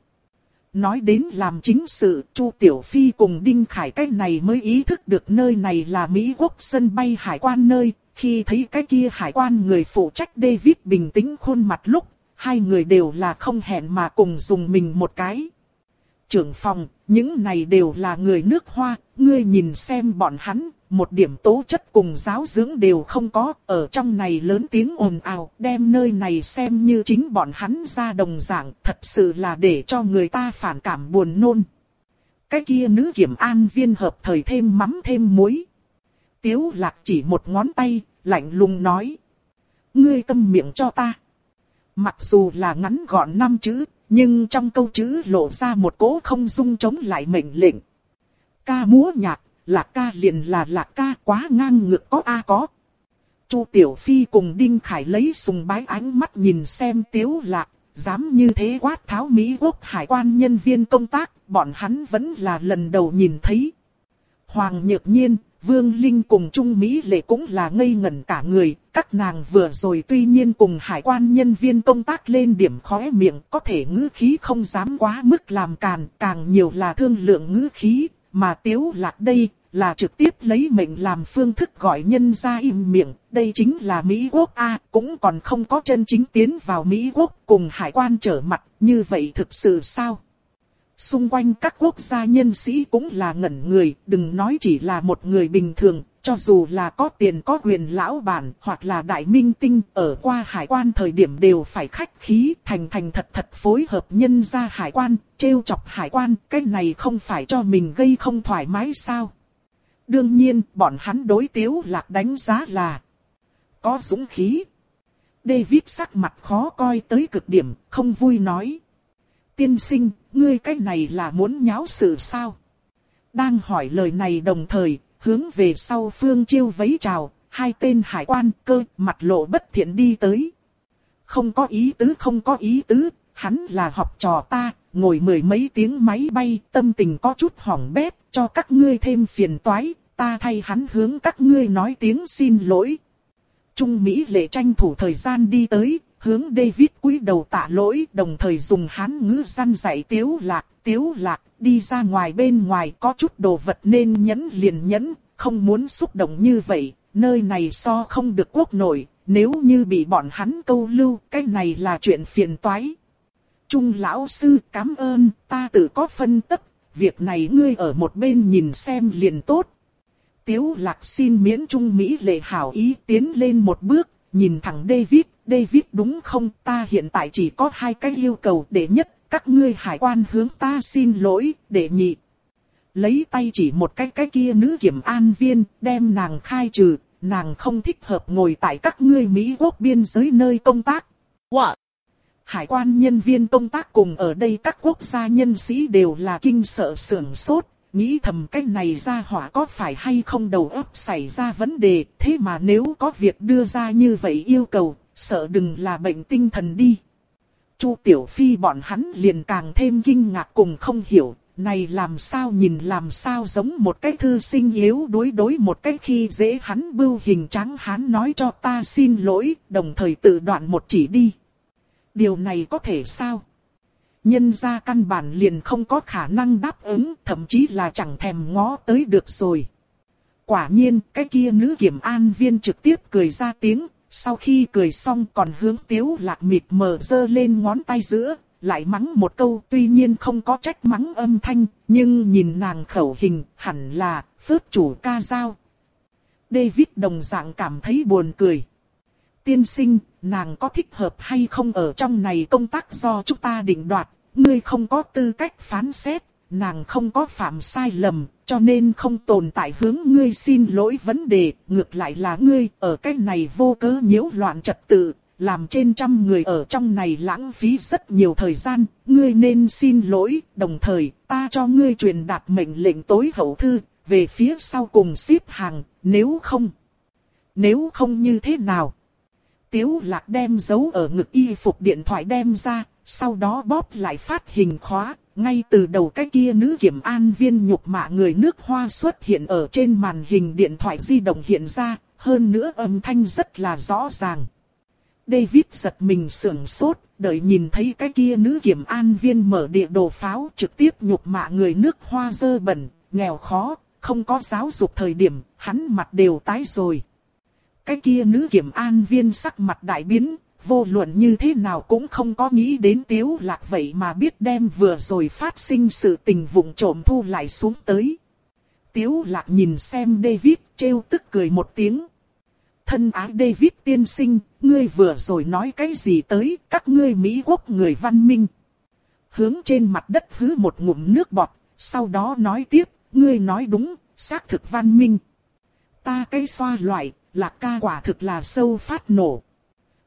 Nói đến làm chính sự, Chu Tiểu Phi cùng Đinh Khải cái này mới ý thức được nơi này là Mỹ Quốc sân bay hải quan nơi, khi thấy cái kia hải quan người phụ trách David bình tĩnh khuôn mặt lúc, hai người đều là không hẹn mà cùng dùng mình một cái. Trưởng phòng, những này đều là người nước hoa, ngươi nhìn xem bọn hắn, một điểm tố chất cùng giáo dưỡng đều không có, ở trong này lớn tiếng ồn ào, đem nơi này xem như chính bọn hắn ra đồng dạng, thật sự là để cho người ta phản cảm buồn nôn. Cái kia nữ kiểm an viên hợp thời thêm mắm thêm muối. Tiếu lạc chỉ một ngón tay, lạnh lùng nói. Ngươi tâm miệng cho ta. Mặc dù là ngắn gọn năm chữ, nhưng trong câu chữ lộ ra một cỗ không dung chống lại mệnh lệnh. Ca múa nhạc, là ca liền là là ca quá ngang ngược có a có. Chu Tiểu Phi cùng Đinh Khải lấy sùng bái ánh mắt nhìn xem Tiếu Lạc, dám như thế quát tháo Mỹ Quốc hải quan nhân viên công tác, bọn hắn vẫn là lần đầu nhìn thấy. Hoàng Nhược Nhiên, Vương Linh cùng Trung Mỹ Lệ cũng là ngây ngẩn cả người, các nàng vừa rồi tuy nhiên cùng hải quan nhân viên công tác lên điểm khóe miệng, có thể ngữ khí không dám quá mức làm càn, càng nhiều là thương lượng ngữ khí, mà tiếu lạc đây, là trực tiếp lấy mệnh làm phương thức gọi nhân ra im miệng, đây chính là Mỹ Quốc A, cũng còn không có chân chính tiến vào Mỹ Quốc cùng hải quan trở mặt, như vậy thực sự sao? Xung quanh các quốc gia nhân sĩ cũng là ngẩn người, đừng nói chỉ là một người bình thường, cho dù là có tiền có quyền lão bản hoặc là đại minh tinh ở qua hải quan thời điểm đều phải khách khí thành thành thật thật phối hợp nhân ra hải quan, trêu chọc hải quan, cái này không phải cho mình gây không thoải mái sao. Đương nhiên, bọn hắn đối tiếu lạc đánh giá là có dũng khí. David sắc mặt khó coi tới cực điểm, không vui nói. Tiên sinh, ngươi cái này là muốn nháo sự sao? Đang hỏi lời này đồng thời, hướng về sau phương chiêu vấy chào, hai tên hải quan cơ mặt lộ bất thiện đi tới. Không có ý tứ không có ý tứ, hắn là học trò ta, ngồi mười mấy tiếng máy bay, tâm tình có chút hỏng bét, cho các ngươi thêm phiền toái, ta thay hắn hướng các ngươi nói tiếng xin lỗi. Trung Mỹ lệ tranh thủ thời gian đi tới, hướng David cúi đầu tạ lỗi, đồng thời dùng hán ngữ săn dạy tiếu lạc, tiếu lạc, đi ra ngoài bên ngoài có chút đồ vật nên nhẫn liền nhẫn, không muốn xúc động như vậy, nơi này so không được quốc nội, nếu như bị bọn hắn câu lưu, cái này là chuyện phiền toái. Trung lão sư cảm ơn, ta tự có phân tích, việc này ngươi ở một bên nhìn xem liền tốt. Tiếu lạc xin miễn Trung Mỹ lệ hảo ý tiến lên một bước, nhìn thẳng David, David đúng không, ta hiện tại chỉ có hai cái yêu cầu để nhất, các ngươi hải quan hướng ta xin lỗi, để nhị. Lấy tay chỉ một cái cái kia nữ kiểm an viên, đem nàng khai trừ, nàng không thích hợp ngồi tại các ngươi Mỹ quốc biên giới nơi công tác. What? Hải quan nhân viên công tác cùng ở đây các quốc gia nhân sĩ đều là kinh sợ sưởng sốt, nghĩ thầm cái này ra hỏa có phải hay không đầu óc xảy ra vấn đề, thế mà nếu có việc đưa ra như vậy yêu cầu, sợ đừng là bệnh tinh thần đi. Chu Tiểu Phi bọn hắn liền càng thêm kinh ngạc cùng không hiểu, này làm sao nhìn làm sao giống một cái thư sinh yếu đối đối một cái khi dễ hắn bưu hình trắng hắn nói cho ta xin lỗi, đồng thời tự đoạn một chỉ đi. Điều này có thể sao? Nhân ra căn bản liền không có khả năng đáp ứng, thậm chí là chẳng thèm ngó tới được rồi. Quả nhiên, cái kia nữ kiểm an viên trực tiếp cười ra tiếng, sau khi cười xong còn hướng tiếu lạc mịt mờ dơ lên ngón tay giữa, lại mắng một câu tuy nhiên không có trách mắng âm thanh, nhưng nhìn nàng khẩu hình hẳn là phước chủ ca dao. David đồng dạng cảm thấy buồn cười. Tiên sinh, nàng có thích hợp hay không ở trong này công tác do chúng ta định đoạt, ngươi không có tư cách phán xét, nàng không có phạm sai lầm, cho nên không tồn tại hướng ngươi xin lỗi vấn đề, ngược lại là ngươi ở cái này vô cớ nhiễu loạn trật tự, làm trên trăm người ở trong này lãng phí rất nhiều thời gian, ngươi nên xin lỗi, đồng thời ta cho ngươi truyền đạt mệnh lệnh tối hậu thư, về phía sau cùng xếp hàng, nếu không, nếu không như thế nào? Tiếu lạc đem giấu ở ngực y phục điện thoại đem ra, sau đó bóp lại phát hình khóa, ngay từ đầu cái kia nữ kiểm an viên nhục mạ người nước hoa xuất hiện ở trên màn hình điện thoại di động hiện ra, hơn nữa âm thanh rất là rõ ràng. David giật mình sưởng sốt, đợi nhìn thấy cái kia nữ kiểm an viên mở địa đồ pháo trực tiếp nhục mạ người nước hoa dơ bẩn, nghèo khó, không có giáo dục thời điểm, hắn mặt đều tái rồi. Cái kia nữ kiểm an viên sắc mặt đại biến, vô luận như thế nào cũng không có nghĩ đến tiếu lạc vậy mà biết đem vừa rồi phát sinh sự tình vụng trộm thu lại xuống tới. Tiếu lạc nhìn xem David trêu tức cười một tiếng. Thân ái David tiên sinh, ngươi vừa rồi nói cái gì tới các ngươi Mỹ quốc người văn minh. Hướng trên mặt đất hứ một ngụm nước bọt, sau đó nói tiếp, ngươi nói đúng, xác thực văn minh. Ta cái xoa loại, lạc ca quả thực là sâu phát nổ.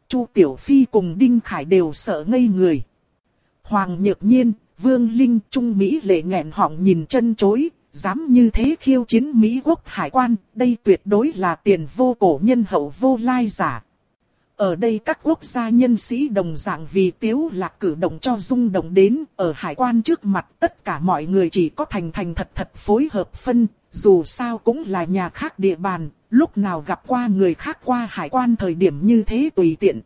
Chu Tiểu Phi cùng Đinh Khải đều sợ ngây người. Hoàng Nhược Nhiên, Vương Linh, Trung Mỹ lệ nghẹn họng nhìn chân chối, dám như thế khiêu chiến Mỹ quốc hải quan, đây tuyệt đối là tiền vô cổ nhân hậu vô lai giả. Ở đây các quốc gia nhân sĩ đồng dạng vì tiếu lạc cử động cho rung động đến, ở hải quan trước mặt tất cả mọi người chỉ có thành thành thật thật phối hợp phân, dù sao cũng là nhà khác địa bàn, lúc nào gặp qua người khác qua hải quan thời điểm như thế tùy tiện.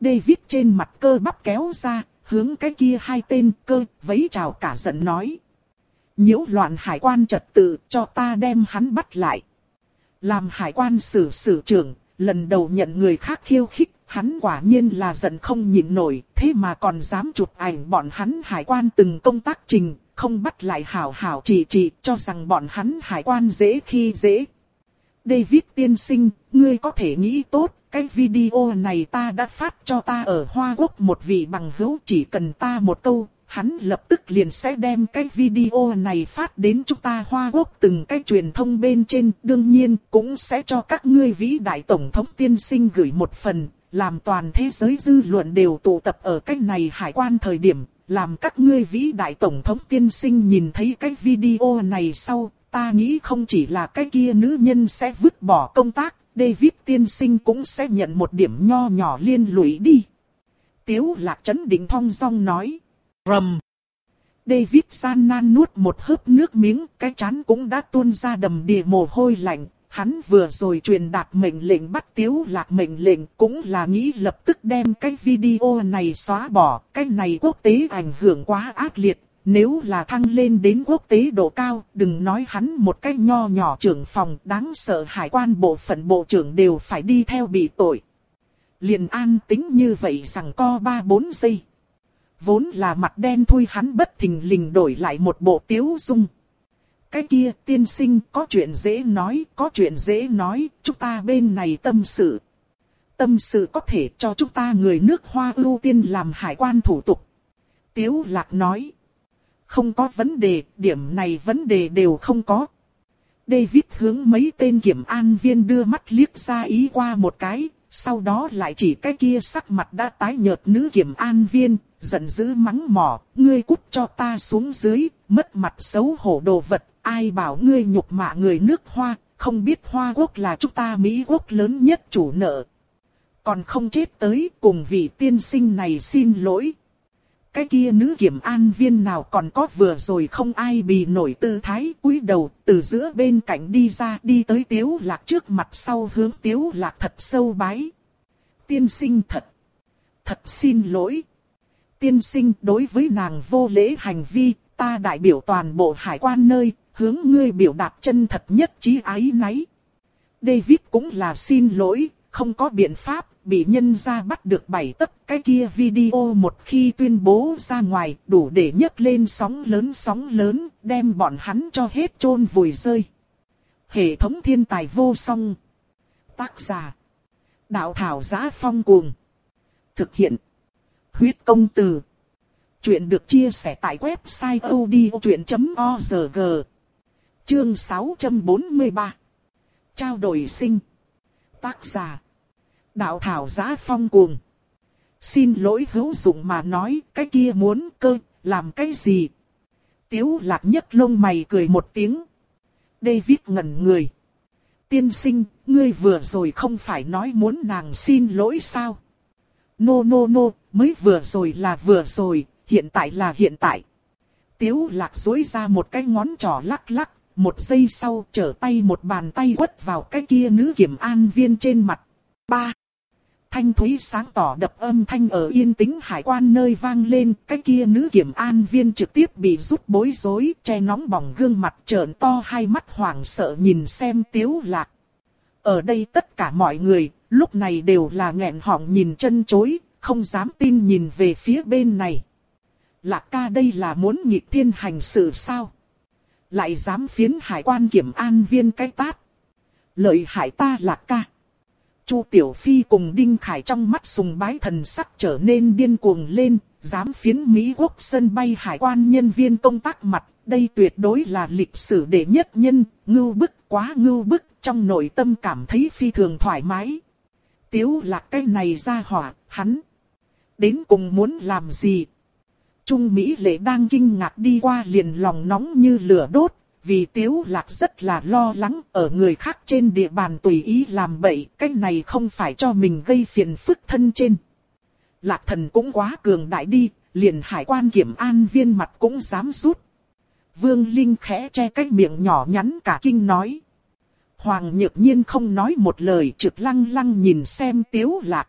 David trên mặt cơ bắp kéo ra, hướng cái kia hai tên cơ, vấy chào cả giận nói. nhiễu loạn hải quan trật tự cho ta đem hắn bắt lại. Làm hải quan xử xử trưởng, lần đầu nhận người khác khiêu khích, hắn quả nhiên là giận không nhịn nổi, thế mà còn dám chụp ảnh bọn hắn hải quan từng công tác trình, không bắt lại hảo hảo chỉ chỉ cho rằng bọn hắn hải quan dễ khi dễ. David tiên sinh, ngươi có thể nghĩ tốt, cái video này ta đã phát cho ta ở Hoa Quốc một vị bằng hữu chỉ cần ta một câu, hắn lập tức liền sẽ đem cái video này phát đến chúng ta Hoa Quốc từng cái truyền thông bên trên, đương nhiên cũng sẽ cho các ngươi vĩ đại tổng thống tiên sinh gửi một phần, làm toàn thế giới dư luận đều tụ tập ở cách này hải quan thời điểm, làm các ngươi vĩ đại tổng thống tiên sinh nhìn thấy cái video này sau, ta nghĩ không chỉ là cái kia nữ nhân sẽ vứt bỏ công tác, David tiên sinh cũng sẽ nhận một điểm nho nhỏ liên lụy đi. Tiếu lạc chấn định thong dong nói. Rầm. David san nan nuốt một hớp nước miếng, cái chán cũng đã tuôn ra đầm đìa mồ hôi lạnh. Hắn vừa rồi truyền đạt mệnh lệnh bắt tiếu lạc mệnh lệnh cũng là nghĩ lập tức đem cái video này xóa bỏ. Cái này quốc tế ảnh hưởng quá ác liệt, nếu là thăng lên đến quốc tế độ cao, đừng nói hắn một cái nho nhỏ trưởng phòng đáng sợ hải quan bộ phận bộ trưởng đều phải đi theo bị tội. Liền an tính như vậy rằng co 3-4 giây. Vốn là mặt đen thui hắn bất thình lình đổi lại một bộ tiếu dung. Cái kia tiên sinh có chuyện dễ nói, có chuyện dễ nói, chúng ta bên này tâm sự. Tâm sự có thể cho chúng ta người nước hoa ưu tiên làm hải quan thủ tục. Tiếu lạc nói. Không có vấn đề, điểm này vấn đề đều không có. David hướng mấy tên kiểm an viên đưa mắt liếc ra ý qua một cái, sau đó lại chỉ cái kia sắc mặt đã tái nhợt nữ kiểm an viên, giận dữ mắng mỏ, ngươi cút cho ta xuống dưới, mất mặt xấu hổ đồ vật, ai bảo ngươi nhục mạ người nước hoa, không biết hoa quốc là chúng ta Mỹ quốc lớn nhất chủ nợ. Còn không chết tới cùng vị tiên sinh này xin lỗi, cái kia nữ kiểm an viên nào còn có vừa rồi không ai bị nổi tư thái cúi đầu từ giữa bên cạnh đi ra đi tới tiếu lạc trước mặt sau hướng tiếu lạc thật sâu bái. Tiên sinh thật. Thật xin lỗi. Tiên sinh đối với nàng vô lễ hành vi, ta đại biểu toàn bộ hải quan nơi, hướng ngươi biểu đạt chân thật nhất trí ái náy. David cũng là xin lỗi, không có biện pháp, bị nhân ra bắt được bảy tấc cái kia video một khi tuyên bố ra ngoài đủ để nhấc lên sóng lớn sóng lớn, đem bọn hắn cho hết chôn vùi rơi. Hệ thống thiên tài vô song. Tác giả. Đạo thảo giá phong cuồng. Thực hiện. Huyết công từ. Chuyện được chia sẻ tại website odchuyện.org. Chương 643. Trao đổi sinh. Tác giả. Đạo thảo giá phong cuồng. Xin lỗi hữu dụng mà nói cái kia muốn cơ, làm cái gì? Tiếu lạc nhất lông mày cười một tiếng. David ngẩn người. Tiên sinh, ngươi vừa rồi không phải nói muốn nàng xin lỗi sao? Nô nô nô, mới vừa rồi là vừa rồi, hiện tại là hiện tại. Tiếu lạc dối ra một cái ngón trỏ lắc lắc, một giây sau trở tay một bàn tay quất vào cái kia nữ kiểm an viên trên mặt. Ba thanh thúy sáng tỏ đập âm thanh ở yên tĩnh hải quan nơi vang lên, cái kia nữ kiểm an viên trực tiếp bị rút bối rối, che nóng bỏng gương mặt trợn to hai mắt hoảng sợ nhìn xem tiếu lạc. Ở đây tất cả mọi người, lúc này đều là nghẹn họng nhìn chân chối, không dám tin nhìn về phía bên này. Lạc ca đây là muốn nghịch thiên hành sự sao? Lại dám phiến hải quan kiểm an viên cái tát. Lợi hại ta lạc ca. Chu Tiểu Phi cùng Đinh Khải trong mắt sùng bái thần sắc trở nên điên cuồng lên, dám phiến Mỹ quốc sân bay hải quan nhân viên công tác mặt, đây tuyệt đối là lịch sử đệ nhất nhân, ngưu bức quá ngưu bức, trong nội tâm cảm thấy phi thường thoải mái. Tiếu lạc cái này ra hỏa, hắn đến cùng muốn làm gì? Trung Mỹ lệ đang kinh ngạc đi qua liền lòng nóng như lửa đốt, vì Tiếu Lạc rất là lo lắng ở người khác trên địa bàn tùy ý làm bậy, cái này không phải cho mình gây phiền phức thân trên. Lạc thần cũng quá cường đại đi, liền hải quan kiểm an viên mặt cũng dám rút. Vương Linh khẽ che cái miệng nhỏ nhắn cả kinh nói. Hoàng nhược nhiên không nói một lời trực lăng lăng nhìn xem Tiếu Lạc.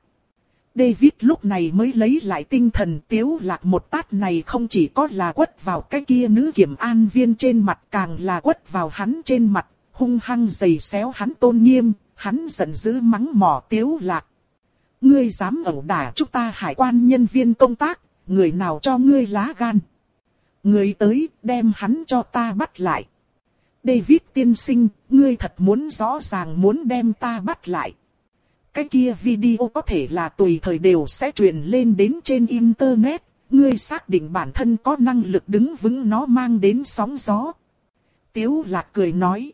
David lúc này mới lấy lại tinh thần tiếu lạc một tát này không chỉ có là quất vào cái kia nữ kiểm an viên trên mặt càng là quất vào hắn trên mặt, hung hăng giày xéo hắn tôn nghiêm, hắn giận dữ mắng mỏ tiếu lạc. Ngươi dám ẩu đả chúng ta hải quan nhân viên công tác, người nào cho ngươi lá gan. Người tới đem hắn cho ta bắt lại. David tiên sinh, ngươi thật muốn rõ ràng muốn đem ta bắt lại. Cái kia video có thể là tùy thời đều sẽ truyền lên đến trên internet, ngươi xác định bản thân có năng lực đứng vững nó mang đến sóng gió. Tiếu lạc cười nói.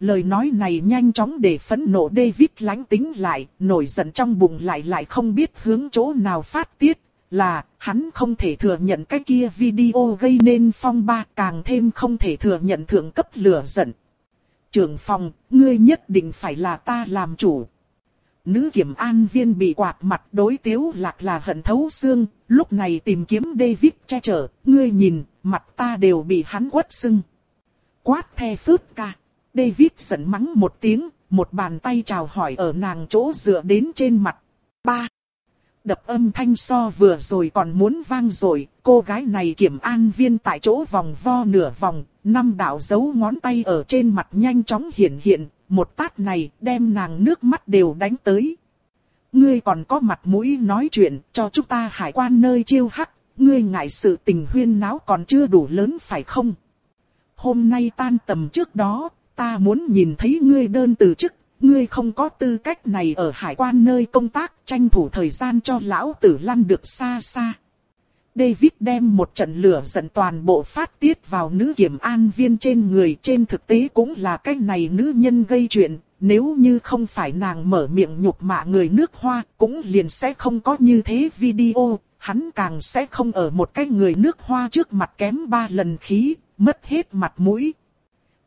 Lời nói này nhanh chóng để phẫn nộ David lánh tính lại, nổi giận trong bụng lại lại không biết hướng chỗ nào phát tiết, là hắn không thể thừa nhận cái kia video gây nên phong ba càng thêm không thể thừa nhận thượng cấp lửa giận. Trưởng phòng, ngươi nhất định phải là ta làm chủ. Nữ kiểm an viên bị quạt mặt đối tiếu lạc là hận thấu xương, lúc này tìm kiếm David che chở, ngươi nhìn, mặt ta đều bị hắn quất sưng. Quát the phước ca. David giận mắng một tiếng, một bàn tay chào hỏi ở nàng chỗ dựa đến trên mặt. Ba. Đập âm thanh so vừa rồi còn muốn vang rồi, cô gái này kiểm an viên tại chỗ vòng vo nửa vòng, năm đạo dấu ngón tay ở trên mặt nhanh chóng hiện hiện, một tát này đem nàng nước mắt đều đánh tới. Ngươi còn có mặt mũi nói chuyện cho chúng ta hải quan nơi chiêu hắc, ngươi ngại sự tình huyên náo còn chưa đủ lớn phải không? Hôm nay tan tầm trước đó, ta muốn nhìn thấy ngươi đơn từ chức, ngươi không có tư cách này ở hải quan nơi công tác, tranh thủ thời gian cho lão tử lăn được xa xa. David đem một trận lửa giận toàn bộ phát tiết vào nữ kiểm an viên trên người trên thực tế cũng là cái này nữ nhân gây chuyện, nếu như không phải nàng mở miệng nhục mạ người nước hoa cũng liền sẽ không có như thế video, hắn càng sẽ không ở một cái người nước hoa trước mặt kém ba lần khí, mất hết mặt mũi.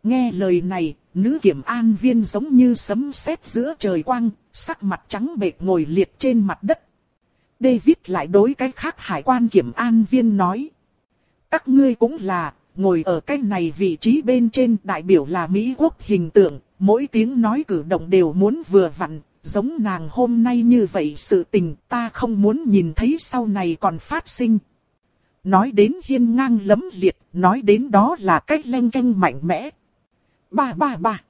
Nghe lời này, nữ kiểm an viên giống như sấm sét giữa trời quang, sắc mặt trắng bệch ngồi liệt trên mặt đất. David lại đối cái khác hải quan kiểm an viên nói. Các ngươi cũng là, ngồi ở cái này vị trí bên trên đại biểu là Mỹ quốc hình tượng, mỗi tiếng nói cử động đều muốn vừa vặn, giống nàng hôm nay như vậy sự tình ta không muốn nhìn thấy sau này còn phát sinh. Nói đến hiên ngang lấm liệt, nói đến đó là cách lanh canh mạnh mẽ. Ba ba ba.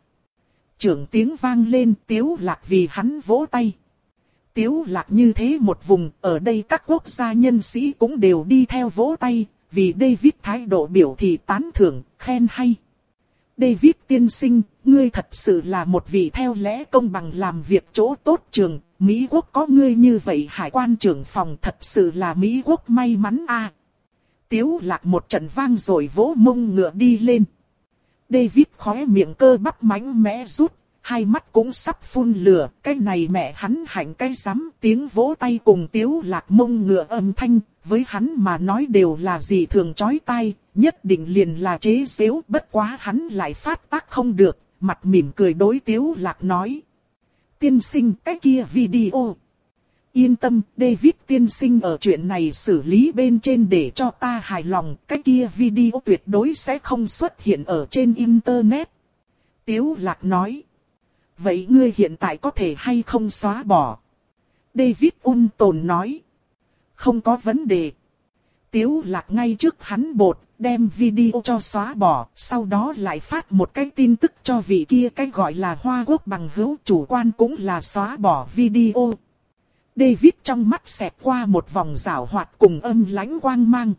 Trưởng tiếng vang lên tiếu lạc vì hắn vỗ tay. Tiếu lạc như thế một vùng, ở đây các quốc gia nhân sĩ cũng đều đi theo vỗ tay, vì David thái độ biểu thị tán thưởng, khen hay. David tiên sinh, ngươi thật sự là một vị theo lẽ công bằng làm việc chỗ tốt trường, Mỹ quốc có ngươi như vậy hải quan trưởng phòng thật sự là Mỹ quốc may mắn a. Tiếu lạc một trận vang rồi vỗ mông ngựa đi lên. David khóe miệng cơ bắp mánh mẽ rút, hai mắt cũng sắp phun lửa, cái này mẹ hắn hạnh cái rắm tiếng vỗ tay cùng tiếu lạc mông ngựa âm thanh, với hắn mà nói đều là gì thường chói tai, nhất định liền là chế xếu, bất quá hắn lại phát tác không được, mặt mỉm cười đối tiếu lạc nói. Tiên sinh cái kia video. Yên tâm, David tiên sinh ở chuyện này xử lý bên trên để cho ta hài lòng, cái kia video tuyệt đối sẽ không xuất hiện ở trên Internet. Tiếu lạc nói. Vậy ngươi hiện tại có thể hay không xóa bỏ? David ôn tồn nói. Không có vấn đề. Tiếu lạc ngay trước hắn bột, đem video cho xóa bỏ, sau đó lại phát một cái tin tức cho vị kia cái gọi là Hoa Quốc bằng hữu chủ quan cũng là xóa bỏ video. David trong mắt xẹt qua một vòng rảo hoạt cùng âm lãnh quang mang.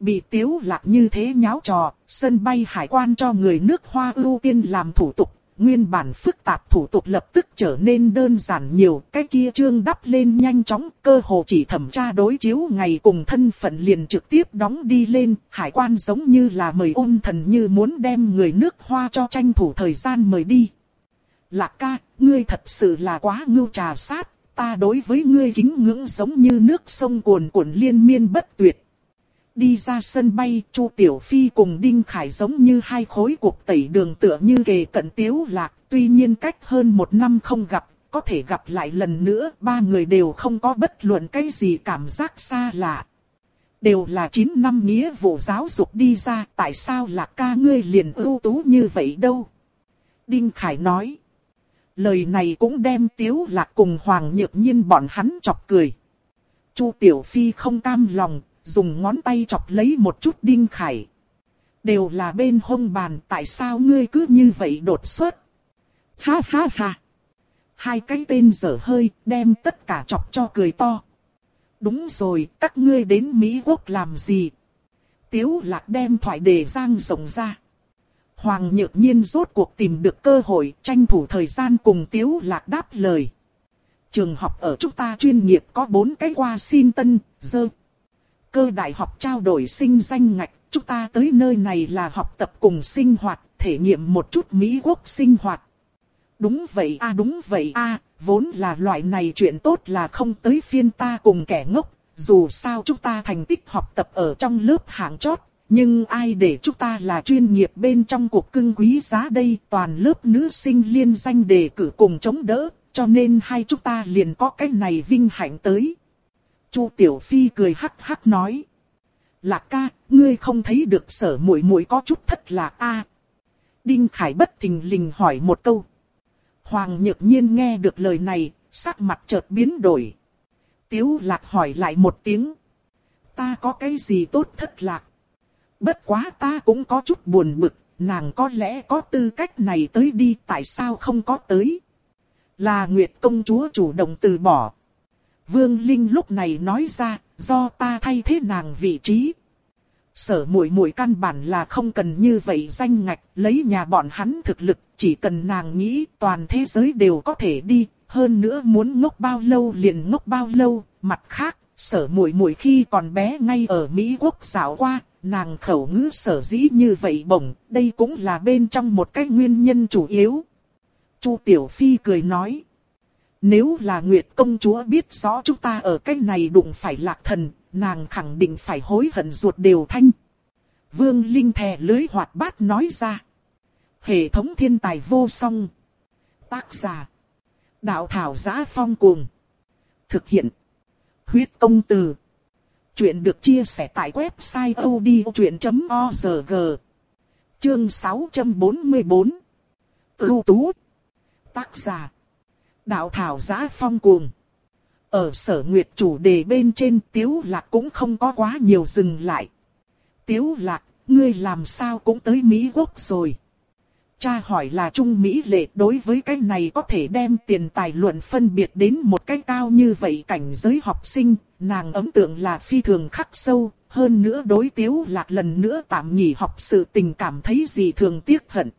Bị tiếu lạc như thế nháo trò, sân bay hải quan cho người nước hoa ưu tiên làm thủ tục, nguyên bản phức tạp thủ tục lập tức trở nên đơn giản nhiều, cái kia trương đắp lên nhanh chóng, cơ hồ chỉ thẩm tra đối chiếu ngày cùng thân phận liền trực tiếp đóng đi lên, hải quan giống như là mời ôn thần như muốn đem người nước hoa cho tranh thủ thời gian mời đi. Lạc ca, ngươi thật sự là quá ngưu trà sát, ta đối với ngươi kính ngưỡng giống như nước sông cuồn cuộn liên miên bất tuyệt. Đi ra sân bay, Chu Tiểu Phi cùng Đinh Khải giống như hai khối cuộc tẩy đường tựa như kề cận tiếu lạc, tuy nhiên cách hơn một năm không gặp, có thể gặp lại lần nữa, ba người đều không có bất luận cái gì cảm giác xa lạ. Đều là 9 năm nghĩa vụ giáo dục đi ra, tại sao lạc ca ngươi liền ưu tú như vậy đâu? Đinh Khải nói. Lời này cũng đem Tiếu Lạc cùng Hoàng Nhược Nhiên bọn hắn chọc cười. Chu Tiểu Phi không cam lòng, dùng ngón tay chọc lấy một chút đinh khải. Đều là bên hông bàn, tại sao ngươi cứ như vậy đột xuất? Ha ha ha! Hai cái tên dở hơi, đem tất cả chọc cho cười to. Đúng rồi, các ngươi đến Mỹ Quốc làm gì? Tiếu lạc đem thoại đề giang rộng ra. Hoàng nhược nhiên rốt cuộc tìm được cơ hội tranh thủ thời gian cùng Tiếu lạc đáp lời. Trường học ở chúng ta chuyên nghiệp có bốn cái qua xin tân, dơ. Cơ đại học trao đổi sinh danh ngạch, chúng ta tới nơi này là học tập cùng sinh hoạt, thể nghiệm một chút Mỹ Quốc sinh hoạt. Đúng vậy a đúng vậy a vốn là loại này chuyện tốt là không tới phiên ta cùng kẻ ngốc, dù sao chúng ta thành tích học tập ở trong lớp hạng chót, nhưng ai để chúng ta là chuyên nghiệp bên trong cuộc cưng quý giá đây, toàn lớp nữ sinh liên danh đề cử cùng chống đỡ, cho nên hai chúng ta liền có cái này vinh hạnh tới. Chu Tiểu Phi cười hắc hắc nói. Lạc ca, ngươi không thấy được sở muội muội có chút thất lạc a Đinh Khải bất thình lình hỏi một câu. Hoàng nhược nhiên nghe được lời này, sắc mặt chợt biến đổi. Tiếu lạc hỏi lại một tiếng. Ta có cái gì tốt thất lạc? Bất quá ta cũng có chút buồn bực, nàng có lẽ có tư cách này tới đi tại sao không có tới? Là Nguyệt công chúa chủ động từ bỏ. Vương Linh lúc này nói ra, do ta thay thế nàng vị trí. Sở muội muội căn bản là không cần như vậy danh ngạch, lấy nhà bọn hắn thực lực, chỉ cần nàng nghĩ toàn thế giới đều có thể đi, hơn nữa muốn ngốc bao lâu liền ngốc bao lâu, mặt khác, sở muội muội khi còn bé ngay ở Mỹ quốc xảo qua, nàng khẩu ngữ sở dĩ như vậy bổng, đây cũng là bên trong một cái nguyên nhân chủ yếu. Chu Tiểu Phi cười nói. Nếu là Nguyệt công chúa biết rõ chúng ta ở cái này đụng phải lạc thần, nàng khẳng định phải hối hận ruột đều thanh. Vương Linh thè lưới hoạt bát nói ra. Hệ thống thiên tài vô song. Tác giả. Đạo thảo giá phong cuồng. Thực hiện. Huyết công từ. Chuyện được chia sẻ tại website odchuyện.org. Chương 644. Ưu tú. Tác giả. Đạo thảo giá phong cuồng. Ở sở nguyệt chủ đề bên trên tiếu lạc cũng không có quá nhiều dừng lại. Tiếu lạc, ngươi làm sao cũng tới Mỹ Quốc rồi. Cha hỏi là Trung Mỹ lệ đối với cái này có thể đem tiền tài luận phân biệt đến một cái cao như vậy cảnh giới học sinh, nàng ấn tượng là phi thường khắc sâu, hơn nữa đối tiếu lạc lần nữa tạm nghỉ học sự tình cảm thấy gì thường tiếc hận.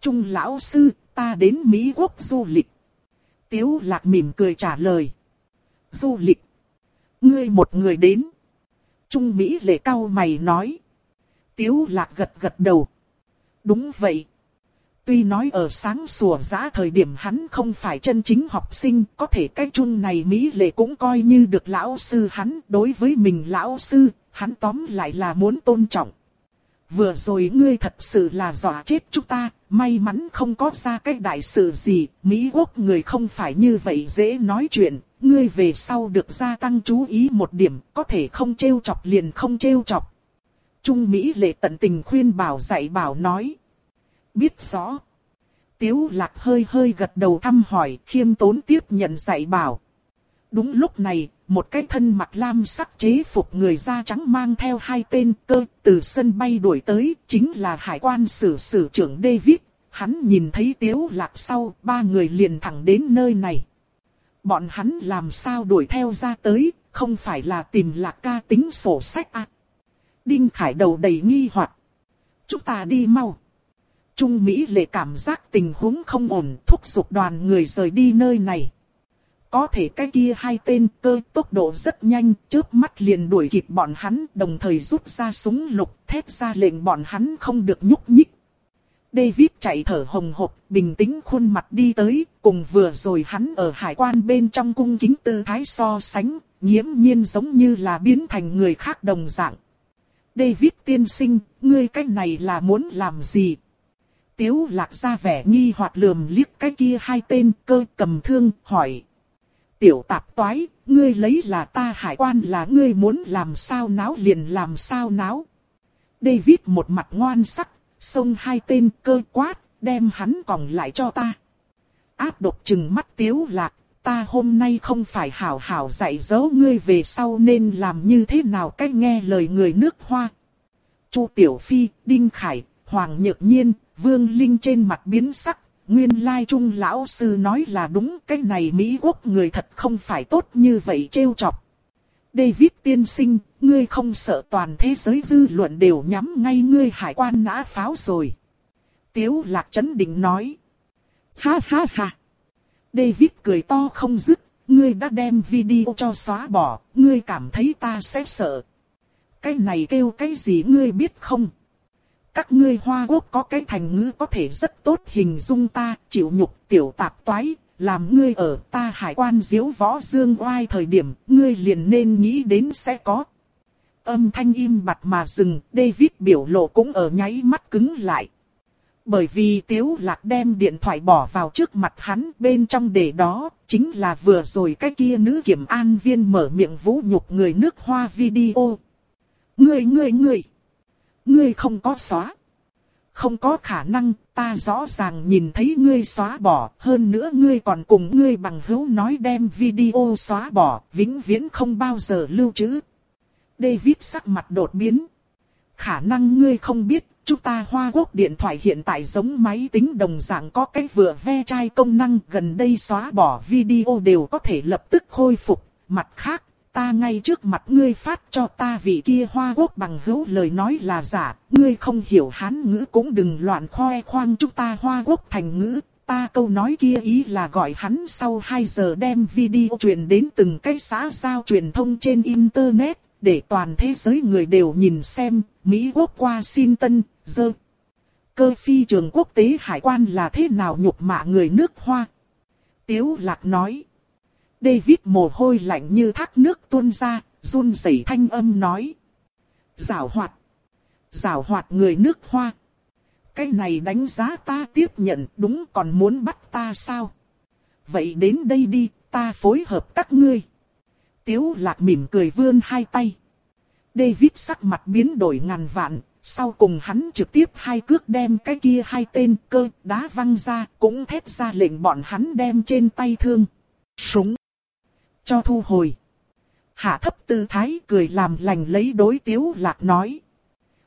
Trung lão sư, ta đến Mỹ Quốc du lịch. Tiếu lạc mỉm cười trả lời. Du lịch. Ngươi một người đến. Trung Mỹ lệ cao mày nói. Tiếu lạc gật gật đầu. Đúng vậy. Tuy nói ở sáng sủa giá thời điểm hắn không phải chân chính học sinh, có thể cái chung này Mỹ lệ cũng coi như được lão sư hắn. Đối với mình lão sư, hắn tóm lại là muốn tôn trọng. Vừa rồi ngươi thật sự là dọa chết chúng ta, may mắn không có ra cái đại sự gì, Mỹ quốc người không phải như vậy dễ nói chuyện, ngươi về sau được gia tăng chú ý một điểm, có thể không trêu chọc liền không trêu chọc. Trung Mỹ lệ tận tình khuyên bảo dạy bảo nói. Biết rõ. Tiếu lạc hơi hơi gật đầu thăm hỏi, khiêm tốn tiếp nhận dạy bảo. Đúng lúc này, một cái thân mặc lam sắc chế phục người da trắng mang theo hai tên cơ từ sân bay đuổi tới, chính là hải quan sử sử trưởng David. Hắn nhìn thấy tiếu lạc sau, ba người liền thẳng đến nơi này. Bọn hắn làm sao đuổi theo ra tới, không phải là tìm lạc ca tính sổ sách à. Đinh Khải đầu đầy nghi hoặc. Chúng ta đi mau. Trung Mỹ lệ cảm giác tình huống không ổn, thúc giục đoàn người rời đi nơi này. Có thể cái kia hai tên cơ tốc độ rất nhanh, chớp mắt liền đuổi kịp bọn hắn, đồng thời rút ra súng lục, thép ra lệnh bọn hắn không được nhúc nhích. David chạy thở hồng hộc, bình tĩnh khuôn mặt đi tới, cùng vừa rồi hắn ở hải quan bên trong cung kính tư thái so sánh, nghiễm nhiên giống như là biến thành người khác đồng dạng. David tiên sinh, ngươi cái này là muốn làm gì? Tiếu lạc ra vẻ nghi hoặc lườm liếc cái kia hai tên cơ cầm thương, hỏi. Tiểu tạp toái, ngươi lấy là ta hải quan là ngươi muốn làm sao náo liền làm sao náo. David một mặt ngoan sắc, xông hai tên cơ quát, đem hắn còng lại cho ta. áp độc chừng mắt tiếu lạc, ta hôm nay không phải hảo hảo dạy dỗ ngươi về sau nên làm như thế nào cách nghe lời người nước hoa. Chu Tiểu Phi, Đinh Khải, Hoàng Nhược Nhiên, Vương Linh trên mặt biến sắc, nguyên lai trung lão sư nói là đúng cái này Mỹ quốc người thật không phải tốt như vậy trêu chọc. David tiên sinh, ngươi không sợ toàn thế giới dư luận đều nhắm ngay ngươi hải quan nã pháo rồi. Tiếu lạc chấn định nói. Ha ha ha. David cười to không dứt, ngươi đã đem video cho xóa bỏ, ngươi cảm thấy ta sẽ sợ. Cái này kêu cái gì ngươi biết không? Các ngươi Hoa Quốc có cái thành ngữ có thể rất tốt hình dung ta, chịu nhục tiểu tạp toái, làm ngươi ở ta hải quan diếu võ dương oai thời điểm, ngươi liền nên nghĩ đến sẽ có. Âm thanh im bặt mà dừng, David biểu lộ cũng ở nháy mắt cứng lại. Bởi vì Tiếu Lạc đem điện thoại bỏ vào trước mặt hắn bên trong để đó, chính là vừa rồi cái kia nữ kiểm an viên mở miệng vũ nhục người nước hoa video. Ngươi ngươi ngươi, ngươi không có xóa. Không có khả năng, ta rõ ràng nhìn thấy ngươi xóa bỏ, hơn nữa ngươi còn cùng ngươi bằng hữu nói đem video xóa bỏ, vĩnh viễn không bao giờ lưu trữ. David sắc mặt đột biến. Khả năng ngươi không biết, chúng ta Hoa Quốc điện thoại hiện tại giống máy tính đồng dạng có cái vừa ve chai công năng gần đây xóa bỏ video đều có thể lập tức khôi phục. Mặt khác, ta ngay trước mặt ngươi phát cho ta vị kia Hoa Quốc bằng hữu lời nói là giả, ngươi không hiểu hán ngữ cũng đừng loạn khoe khoang chúng ta Hoa Quốc thành ngữ. Ta câu nói kia ý là gọi hắn sau 2 giờ đem video truyền đến từng cái xã giao truyền thông trên Internet, để toàn thế giới người đều nhìn xem, Mỹ quốc qua xin tân, dơ. Cơ phi trường quốc tế hải quan là thế nào nhục mạ người nước hoa? Tiếu lạc nói. David mồ hôi lạnh như thác nước tuôn ra, run rẩy thanh âm nói. Giảo hoạt. Giảo hoạt người nước hoa. Cái này đánh giá ta tiếp nhận đúng còn muốn bắt ta sao? Vậy đến đây đi, ta phối hợp các ngươi. Tiếu lạc mỉm cười vươn hai tay. David sắc mặt biến đổi ngàn vạn, sau cùng hắn trực tiếp hai cước đem cái kia hai tên cơ đá văng ra, cũng thét ra lệnh bọn hắn đem trên tay thương. Súng. Cho thu hồi. Hạ thấp tư thái cười làm lành lấy đối tiếu lạc nói.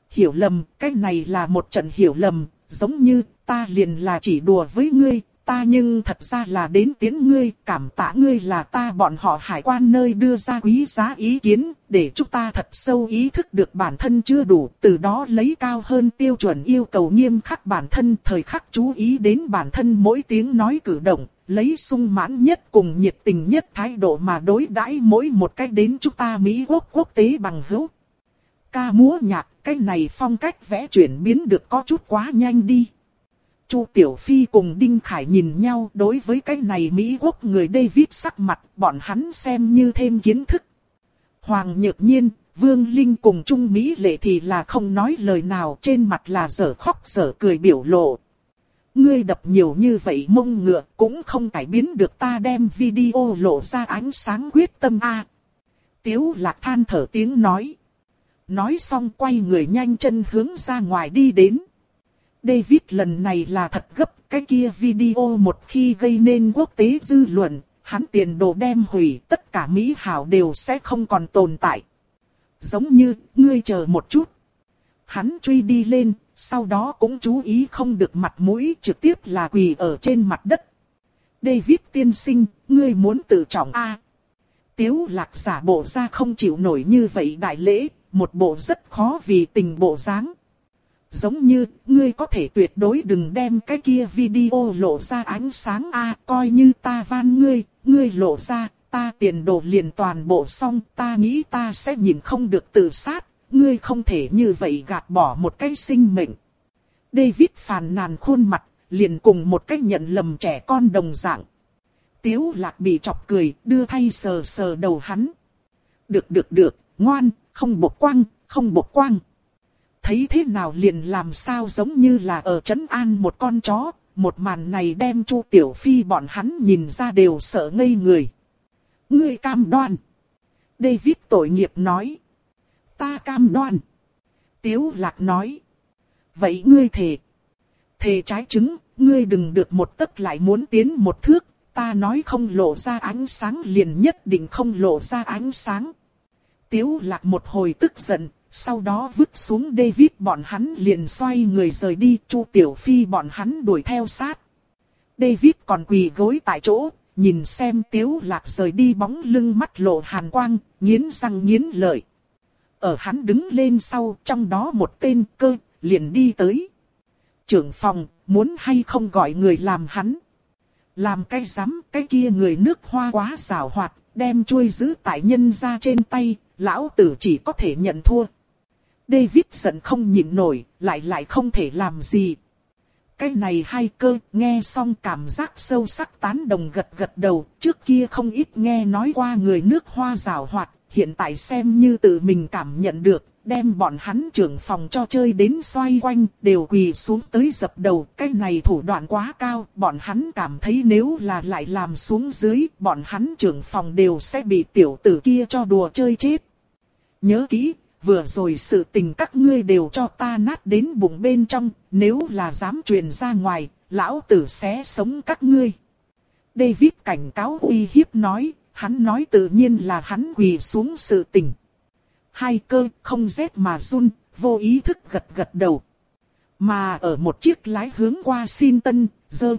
Hiểu lầm, cái này là một trận hiểu lầm, giống như ta liền là chỉ đùa với ngươi, ta nhưng thật ra là đến tiến ngươi, cảm tạ ngươi là ta bọn họ hải quan nơi đưa ra quý giá ý kiến, để chúng ta thật sâu ý thức được bản thân chưa đủ, từ đó lấy cao hơn tiêu chuẩn yêu cầu nghiêm khắc bản thân, thời khắc chú ý đến bản thân mỗi tiếng nói cử động, lấy sung mãn nhất cùng nhiệt tình nhất thái độ mà đối đãi mỗi một cách đến chúng ta Mỹ quốc quốc tế bằng hữu. Ca múa nhạc, cái này phong cách vẽ chuyển biến được có chút quá nhanh đi. Chu Tiểu Phi cùng Đinh Khải nhìn nhau đối với cái này Mỹ quốc người David sắc mặt bọn hắn xem như thêm kiến thức. Hoàng Nhược Nhiên, Vương Linh cùng Trung Mỹ lệ thì là không nói lời nào trên mặt là dở khóc dở cười biểu lộ. Ngươi đập nhiều như vậy mông ngựa cũng không cải biến được ta đem video lộ ra ánh sáng quyết tâm a. Tiếu lạc than thở tiếng nói. Nói xong quay người nhanh chân hướng ra ngoài đi đến. David lần này là thật gấp, cái kia video một khi gây nên quốc tế dư luận, hắn tiền đồ đem hủy, tất cả Mỹ hảo đều sẽ không còn tồn tại. Giống như, ngươi chờ một chút. Hắn truy đi lên, sau đó cũng chú ý không được mặt mũi trực tiếp là quỳ ở trên mặt đất. David tiên sinh, ngươi muốn tự trọng A. Tiếu lạc giả bộ ra không chịu nổi như vậy đại lễ, một bộ rất khó vì tình bộ dáng giống như, ngươi có thể tuyệt đối đừng đem cái kia video lộ ra ánh sáng a coi như ta van ngươi, ngươi lộ ra, ta tiền đồ liền toàn bộ xong, ta nghĩ ta sẽ nhìn không được tự sát, ngươi không thể như vậy gạt bỏ một cái sinh mệnh. David phàn nàn khuôn mặt, liền cùng một cách nhận lầm trẻ con đồng dạng. Tiếu lạc bị chọc cười, đưa thay sờ sờ đầu hắn. Được được được, ngoan, không bột quăng, không bột quăng thấy thế nào liền làm sao giống như là ở trấn an một con chó, một màn này đem Chu Tiểu Phi bọn hắn nhìn ra đều sợ ngây người. Ngươi cam đoan. David tội nghiệp nói. Ta cam đoan. Tiếu Lạc nói. Vậy ngươi thề. Thề trái trứng, ngươi đừng được một tấc lại muốn tiến một thước, ta nói không lộ ra ánh sáng liền nhất định không lộ ra ánh sáng. Tiếu lạc một hồi tức giận, sau đó vứt xuống David bọn hắn liền xoay người rời đi, Chu Tiểu Phi bọn hắn đuổi theo sát. David còn quỳ gối tại chỗ, nhìn xem Tiếu Lạc rời đi bóng lưng mắt lộ hàn quang, nghiến răng nghiến lợi. Ở hắn đứng lên sau, trong đó một tên cơ, liền đi tới. Trưởng phòng, muốn hay không gọi người làm hắn. Làm cái giám cái kia người nước hoa quá xảo hoạt, đem chuôi giữ tại nhân ra trên tay, lão tử chỉ có thể nhận thua. David giận không nhịn nổi, lại lại không thể làm gì. Cái này hai cơ, nghe xong cảm giác sâu sắc tán đồng gật gật đầu, trước kia không ít nghe nói qua người nước hoa rào hoạt, hiện tại xem như tự mình cảm nhận được, đem bọn hắn trưởng phòng cho chơi đến xoay quanh, đều quỳ xuống tới dập đầu, cái này thủ đoạn quá cao, bọn hắn cảm thấy nếu là lại làm xuống dưới, bọn hắn trưởng phòng đều sẽ bị tiểu tử kia cho đùa chơi chết. Nhớ kỹ, vừa rồi sự tình các ngươi đều cho ta nát đến bụng bên trong, nếu là dám truyền ra ngoài, lão tử sẽ sống các ngươi. David cảnh cáo uy hiếp nói, hắn nói tự nhiên là hắn quỳ xuống sự tình. Hai cơ không rét mà run, vô ý thức gật gật đầu. Mà ở một chiếc lái hướng qua xin tân, dơ.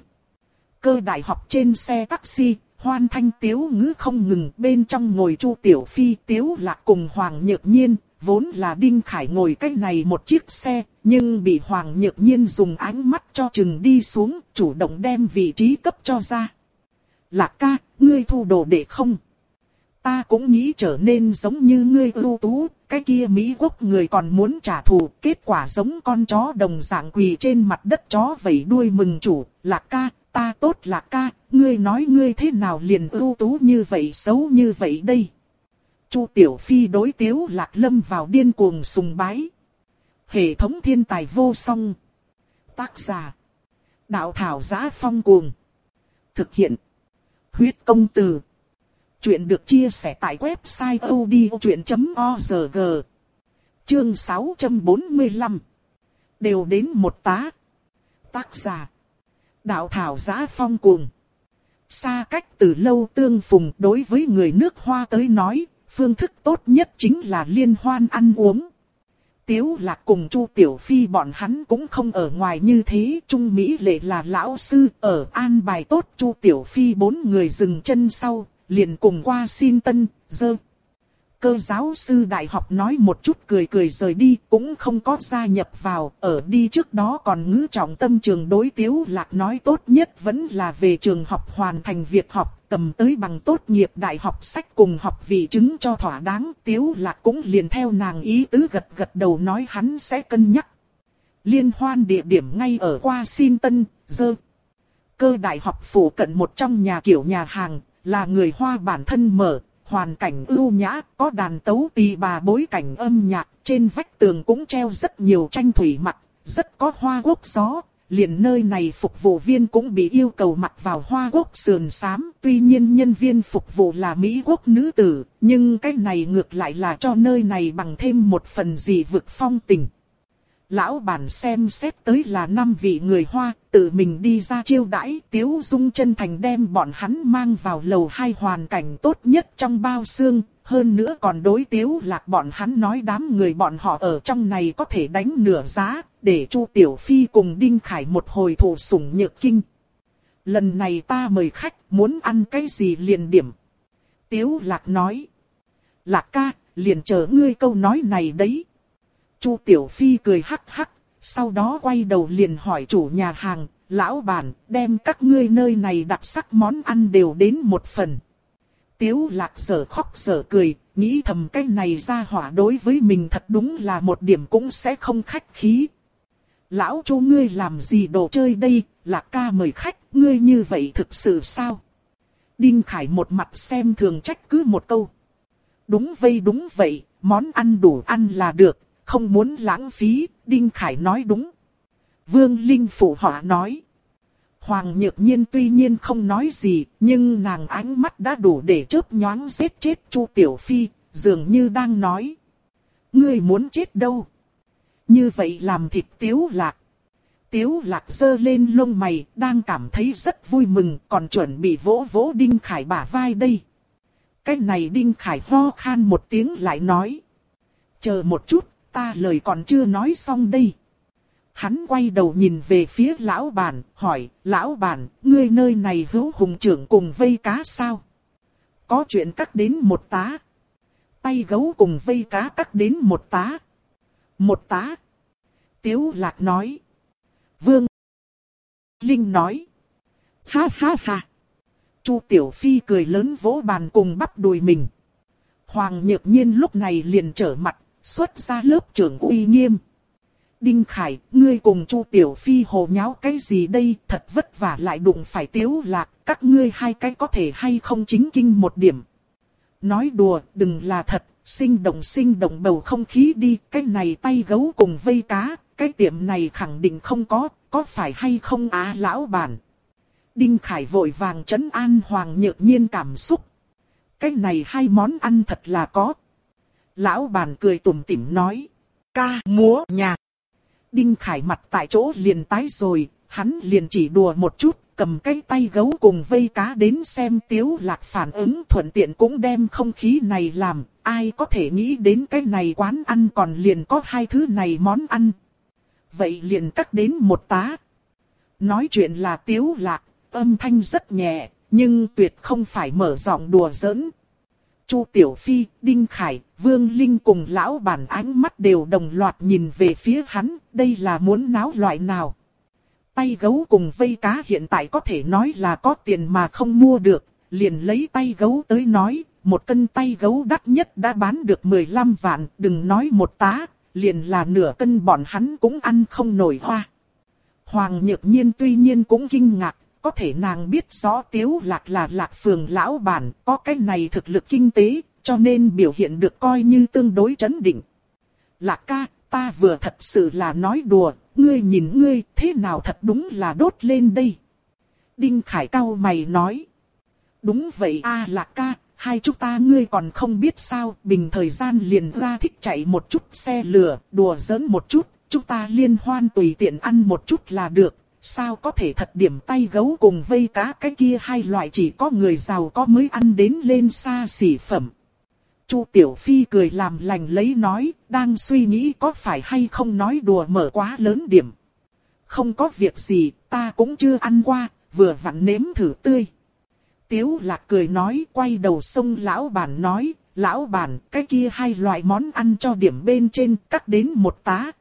Cơ đại học trên xe taxi, hoan thanh tiếu ngữ không ngừng bên trong ngồi chu tiểu phi tiếu lạc cùng Hoàng Nhược Nhiên, vốn là Đinh Khải ngồi cách này một chiếc xe, nhưng bị Hoàng Nhược Nhiên dùng ánh mắt cho chừng đi xuống, chủ động đem vị trí cấp cho ra. Lạc ca, ngươi thu đồ để không? Ta cũng nghĩ trở nên giống như ngươi ưu tú, cái kia Mỹ quốc người còn muốn trả thù, kết quả giống con chó đồng dạng quỳ trên mặt đất chó vẫy đuôi mừng chủ, lạc ca, ta tốt lạc ca, ngươi nói ngươi thế nào liền ưu tú như vậy xấu như vậy đây. Chu Tiểu Phi đối tiếu lạc lâm vào điên cuồng sùng bái. Hệ thống thiên tài vô song. Tác giả. Đạo thảo giá phong cuồng. Thực hiện. Huyết công từ. Chuyện được chia sẻ tại website odchuyện.org. Chương 645. Đều đến một tá. Tác giả. Đạo thảo giá phong cuồng. Xa cách từ lâu tương phùng đối với người nước hoa tới nói, phương thức tốt nhất chính là liên hoan ăn uống. Tiếu lạc cùng Chu Tiểu Phi bọn hắn cũng không ở ngoài như thế. Trung Mỹ lệ là lão sư ở an bài tốt Chu Tiểu Phi bốn người dừng chân sau, liền cùng qua xin tân, dơ. Cơ giáo sư đại học nói một chút cười cười rời đi cũng không có gia nhập vào, ở đi trước đó còn ngữ trọng tâm trường đối tiếu lạc nói tốt nhất vẫn là về trường học hoàn thành việc học, cầm tới bằng tốt nghiệp đại học sách cùng học vị chứng cho thỏa đáng, tiếu lạc cũng liền theo nàng ý tứ gật gật đầu nói hắn sẽ cân nhắc. Liên hoan địa điểm ngay ở qua xin tân, dơ. Cơ đại học phủ cận một trong nhà kiểu nhà hàng, là người Hoa bản thân mở, hoàn cảnh ưu nhã, có đàn tấu tỳ bà bối cảnh âm nhạc, trên vách tường cũng treo rất nhiều tranh thủy mặc, rất có hoa quốc gió. Liền nơi này phục vụ viên cũng bị yêu cầu mặc vào hoa quốc sườn xám, tuy nhiên nhân viên phục vụ là Mỹ quốc nữ tử, nhưng cái này ngược lại là cho nơi này bằng thêm một phần gì vực phong tình. Lão bản xem xét tới là năm vị người Hoa, tự mình đi ra chiêu đãi, Tiếu Dung chân thành đem bọn hắn mang vào lầu hai hoàn cảnh tốt nhất trong bao xương, hơn nữa còn đối Tiếu Lạc bọn hắn nói đám người bọn họ ở trong này có thể đánh nửa giá, để Chu Tiểu Phi cùng Đinh Khải một hồi thổ sủng nhược kinh. Lần này ta mời khách, muốn ăn cái gì liền điểm. Tiếu Lạc nói. Lạc ca, liền chờ ngươi câu nói này đấy. Chu Tiểu Phi cười hắc hắc, sau đó quay đầu liền hỏi chủ nhà hàng, lão bản, đem các ngươi nơi này đặc sắc món ăn đều đến một phần. Tiếu lạc sở khóc sở cười, nghĩ thầm cái này ra hỏa đối với mình thật đúng là một điểm cũng sẽ không khách khí. Lão chú ngươi làm gì đồ chơi đây, lạc ca mời khách, ngươi như vậy thực sự sao? Đinh Khải một mặt xem thường trách cứ một câu. Đúng vây đúng vậy, món ăn đủ ăn là được, không muốn lãng phí, Đinh Khải nói đúng. Vương Linh phụ họa nói. Hoàng Nhược Nhiên tuy nhiên không nói gì, nhưng nàng ánh mắt đã đủ để chớp nhoáng giết chết Chu Tiểu Phi, dường như đang nói. Ngươi muốn chết đâu? Như vậy làm thịt tiếu lạc. Tiếu lạc dơ lên lông mày, đang cảm thấy rất vui mừng, còn chuẩn bị vỗ vỗ Đinh Khải bả vai đây. Cái này Đinh Khải ho khan một tiếng lại nói. Chờ một chút, ta lời còn chưa nói xong đây. Hắn quay đầu nhìn về phía lão bản, hỏi, lão bản, ngươi nơi này hữu hùng trưởng cùng vây cá sao? Có chuyện cắt đến một tá. Tay gấu cùng vây cá cắt đến một tá. Một tá. Tiếu lạc nói. Vương. Linh nói. Ha ha ha. Chu Tiểu Phi cười lớn vỗ bàn cùng bắp đùi mình. Hoàng Nhược Nhiên lúc này liền trở mặt, xuất ra lớp trưởng uy nghiêm. Đinh Khải, ngươi cùng Chu Tiểu Phi hồ nháo cái gì đây, thật vất vả lại đụng phải tiếu lạc, các ngươi hai cái có thể hay không chính kinh một điểm. Nói đùa, đừng là thật, sinh động sinh động bầu không khí đi, cái này tay gấu cùng vây cá, cái tiệm này khẳng định không có, có phải hay không á lão bản. Đinh Khải vội vàng chấn an Hoàng Nhược Nhiên cảm xúc. Cái này hai món ăn thật là có. Lão bản cười tủm tỉm nói. Ca, múa, nhạc. Đinh Khải mặt tại chỗ liền tái rồi, hắn liền chỉ đùa một chút, cầm cái tay gấu cùng vây cá đến xem tiếu lạc phản ứng thuận tiện cũng đem không khí này làm, ai có thể nghĩ đến cái này quán ăn còn liền có hai thứ này món ăn. Vậy liền cắt đến một tá. Nói chuyện là tiếu lạc, âm thanh rất nhẹ, nhưng tuyệt không phải mở giọng đùa giỡn. Chu Tiểu Phi, Đinh Khải, Vương Linh cùng lão bản ánh mắt đều đồng loạt nhìn về phía hắn, đây là muốn náo loại nào. Tay gấu cùng vây cá hiện tại có thể nói là có tiền mà không mua được, liền lấy tay gấu tới nói, một cân tay gấu đắt nhất đã bán được 15 vạn, đừng nói một tá, liền là nửa cân bọn hắn cũng ăn không nổi hoa. Hoàng Nhược Nhiên tuy nhiên cũng kinh ngạc, có thể nàng biết rõ Tiếu Lạc là Lạc Phường lão bản, có cái này thực lực kinh tế, cho nên biểu hiện được coi như tương đối chấn định. Lạc ca, ta vừa thật sự là nói đùa, ngươi nhìn ngươi thế nào thật đúng là đốt lên đây. Đinh Khải cao mày nói. Đúng vậy a Lạc ca, hai chúng ta ngươi còn không biết sao, bình thời gian liền ra thích chạy một chút xe lửa, đùa giỡn một chút, chúng ta liên hoan tùy tiện ăn một chút là được, sao có thể thật điểm tay gấu cùng vây cá cái kia hai loại chỉ có người giàu có mới ăn đến lên xa xỉ phẩm. Chu Tiểu Phi cười làm lành lấy nói, đang suy nghĩ có phải hay không nói đùa mở quá lớn điểm. Không có việc gì, ta cũng chưa ăn qua, vừa vặn nếm thử tươi. Tiếu lạc cười nói, quay đầu sông lão bản nói, lão bản, cái kia hai loại món ăn cho điểm bên trên, cắt đến một tá.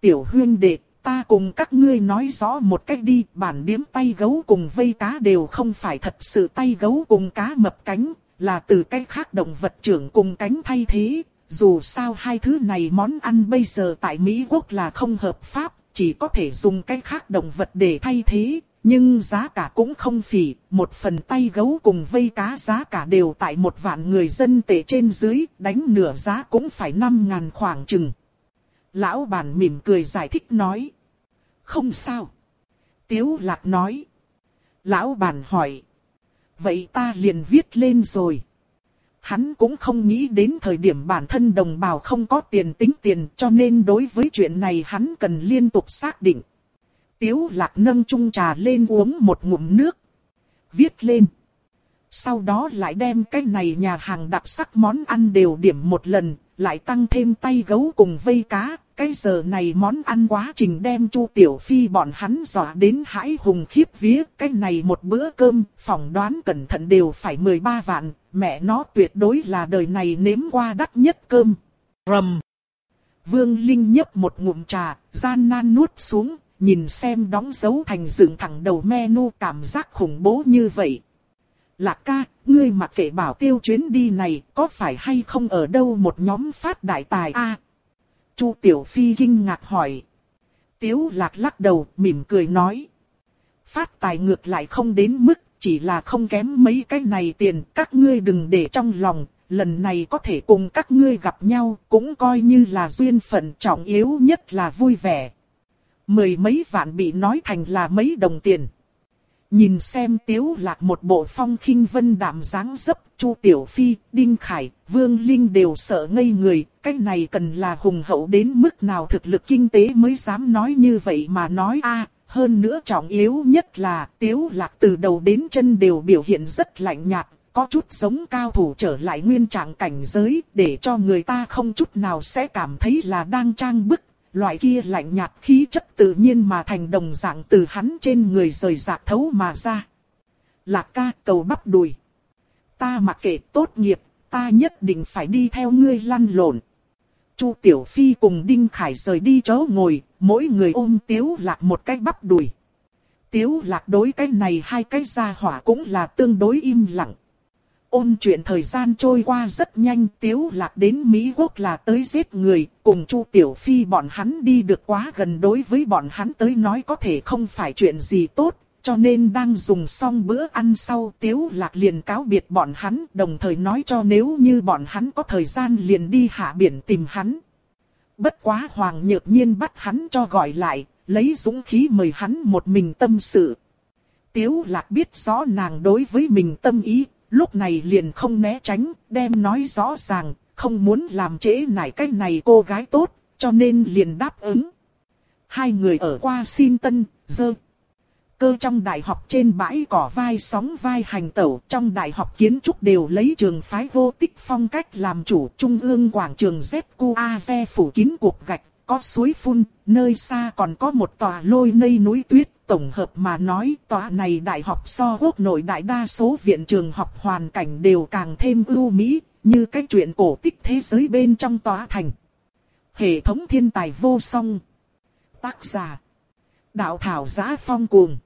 Tiểu huyên đệ, ta cùng các ngươi nói rõ một cách đi, bản điếm tay gấu cùng vây cá đều không phải thật sự tay gấu cùng cá mập cánh, là từ cái khác động vật trưởng cùng cánh thay thế. Dù sao hai thứ này món ăn bây giờ tại Mỹ Quốc là không hợp pháp, chỉ có thể dùng cái khác động vật để thay thế. Nhưng giá cả cũng không phỉ, một phần tay gấu cùng vây cá giá cả đều tại một vạn người dân tệ trên dưới, đánh nửa giá cũng phải năm ngàn khoảng chừng. Lão bản mỉm cười giải thích nói. Không sao. Tiếu lạc nói. Lão bản hỏi. Vậy ta liền viết lên rồi. Hắn cũng không nghĩ đến thời điểm bản thân đồng bào không có tiền tính tiền cho nên đối với chuyện này hắn cần liên tục xác định. Tiếu lạc nâng chung trà lên uống một ngụm nước. Viết lên. Sau đó lại đem cái này nhà hàng đặc sắc món ăn đều điểm một lần, lại tăng thêm tay gấu cùng vây cá, cái giờ này món ăn quá trình đem Chu Tiểu Phi bọn hắn dọa đến hãi hùng khiếp vía, cái này một bữa cơm, phỏng đoán cẩn thận đều phải 13 vạn, mẹ nó tuyệt đối là đời này nếm qua đắt nhất cơm. Rầm. Vương Linh nhấp một ngụm trà, gian nan nuốt xuống, nhìn xem đóng dấu thành dựng thẳng đầu menu cảm giác khủng bố như vậy. Lạc ca, ngươi mặc kệ bảo tiêu chuyến đi này có phải hay không ở đâu một nhóm phát đại tài a Chu Tiểu Phi kinh ngạc hỏi. Tiếu lạc lắc đầu, mỉm cười nói. Phát tài ngược lại không đến mức, chỉ là không kém mấy cái này tiền, các ngươi đừng để trong lòng, lần này có thể cùng các ngươi gặp nhau, cũng coi như là duyên phận trọng yếu nhất là vui vẻ. Mười mấy vạn bị nói thành là mấy đồng tiền. Nhìn xem tiếu lạc một bộ phong khinh vân đạm dáng dấp, Chu Tiểu Phi, Đinh Khải, Vương Linh đều sợ ngây người, cái này cần là hùng hậu đến mức nào thực lực kinh tế mới dám nói như vậy mà nói a hơn nữa trọng yếu nhất là tiếu lạc từ đầu đến chân đều biểu hiện rất lạnh nhạt, có chút giống cao thủ trở lại nguyên trạng cảnh giới, để cho người ta không chút nào sẽ cảm thấy là đang trang bức. Loại kia lạnh nhạt khí chất tự nhiên mà thành đồng dạng từ hắn trên người rời rạc thấu mà ra. Lạc ca cầu bắp đùi. Ta mặc kệ tốt nghiệp, ta nhất định phải đi theo ngươi lăn lộn. Chu Tiểu Phi cùng Đinh Khải rời đi chỗ ngồi, mỗi người ôm Tiếu Lạc một cái bắp đùi. Tiếu Lạc đối cái này hai cái gia hỏa cũng là tương đối im lặng. Ôn chuyện thời gian trôi qua rất nhanh, Tiếu Lạc đến Mỹ Quốc là tới giết người, cùng Chu Tiểu Phi bọn hắn đi được quá gần đối với bọn hắn tới nói có thể không phải chuyện gì tốt, cho nên đang dùng xong bữa ăn sau Tiếu Lạc liền cáo biệt bọn hắn, đồng thời nói cho nếu như bọn hắn có thời gian liền đi hạ biển tìm hắn. Bất quá Hoàng Nhược Nhiên bắt hắn cho gọi lại, lấy dũng khí mời hắn một mình tâm sự. Tiếu Lạc biết rõ nàng đối với mình tâm ý, lúc này liền không né tránh, đem nói rõ ràng, không muốn làm trễ nải cái này cô gái tốt, cho nên liền đáp ứng. Hai người ở qua xin tân, dơ. Cơ trong đại học trên bãi cỏ vai sóng vai hành tẩu, trong đại học kiến trúc đều lấy trường phái vô tích phong cách làm chủ, trung ương quảng trường ZQAZ phủ kín cuộc gạch, có suối phun, nơi xa còn có một tòa lôi nây núi tuyết, tổng hợp mà nói tòa này đại học so quốc nội đại đa số viện trường học hoàn cảnh đều càng thêm ưu mỹ, như cái chuyện cổ tích thế giới bên trong tòa thành. Hệ thống thiên tài vô song. Tác giả. Đạo thảo giá phong cuồng.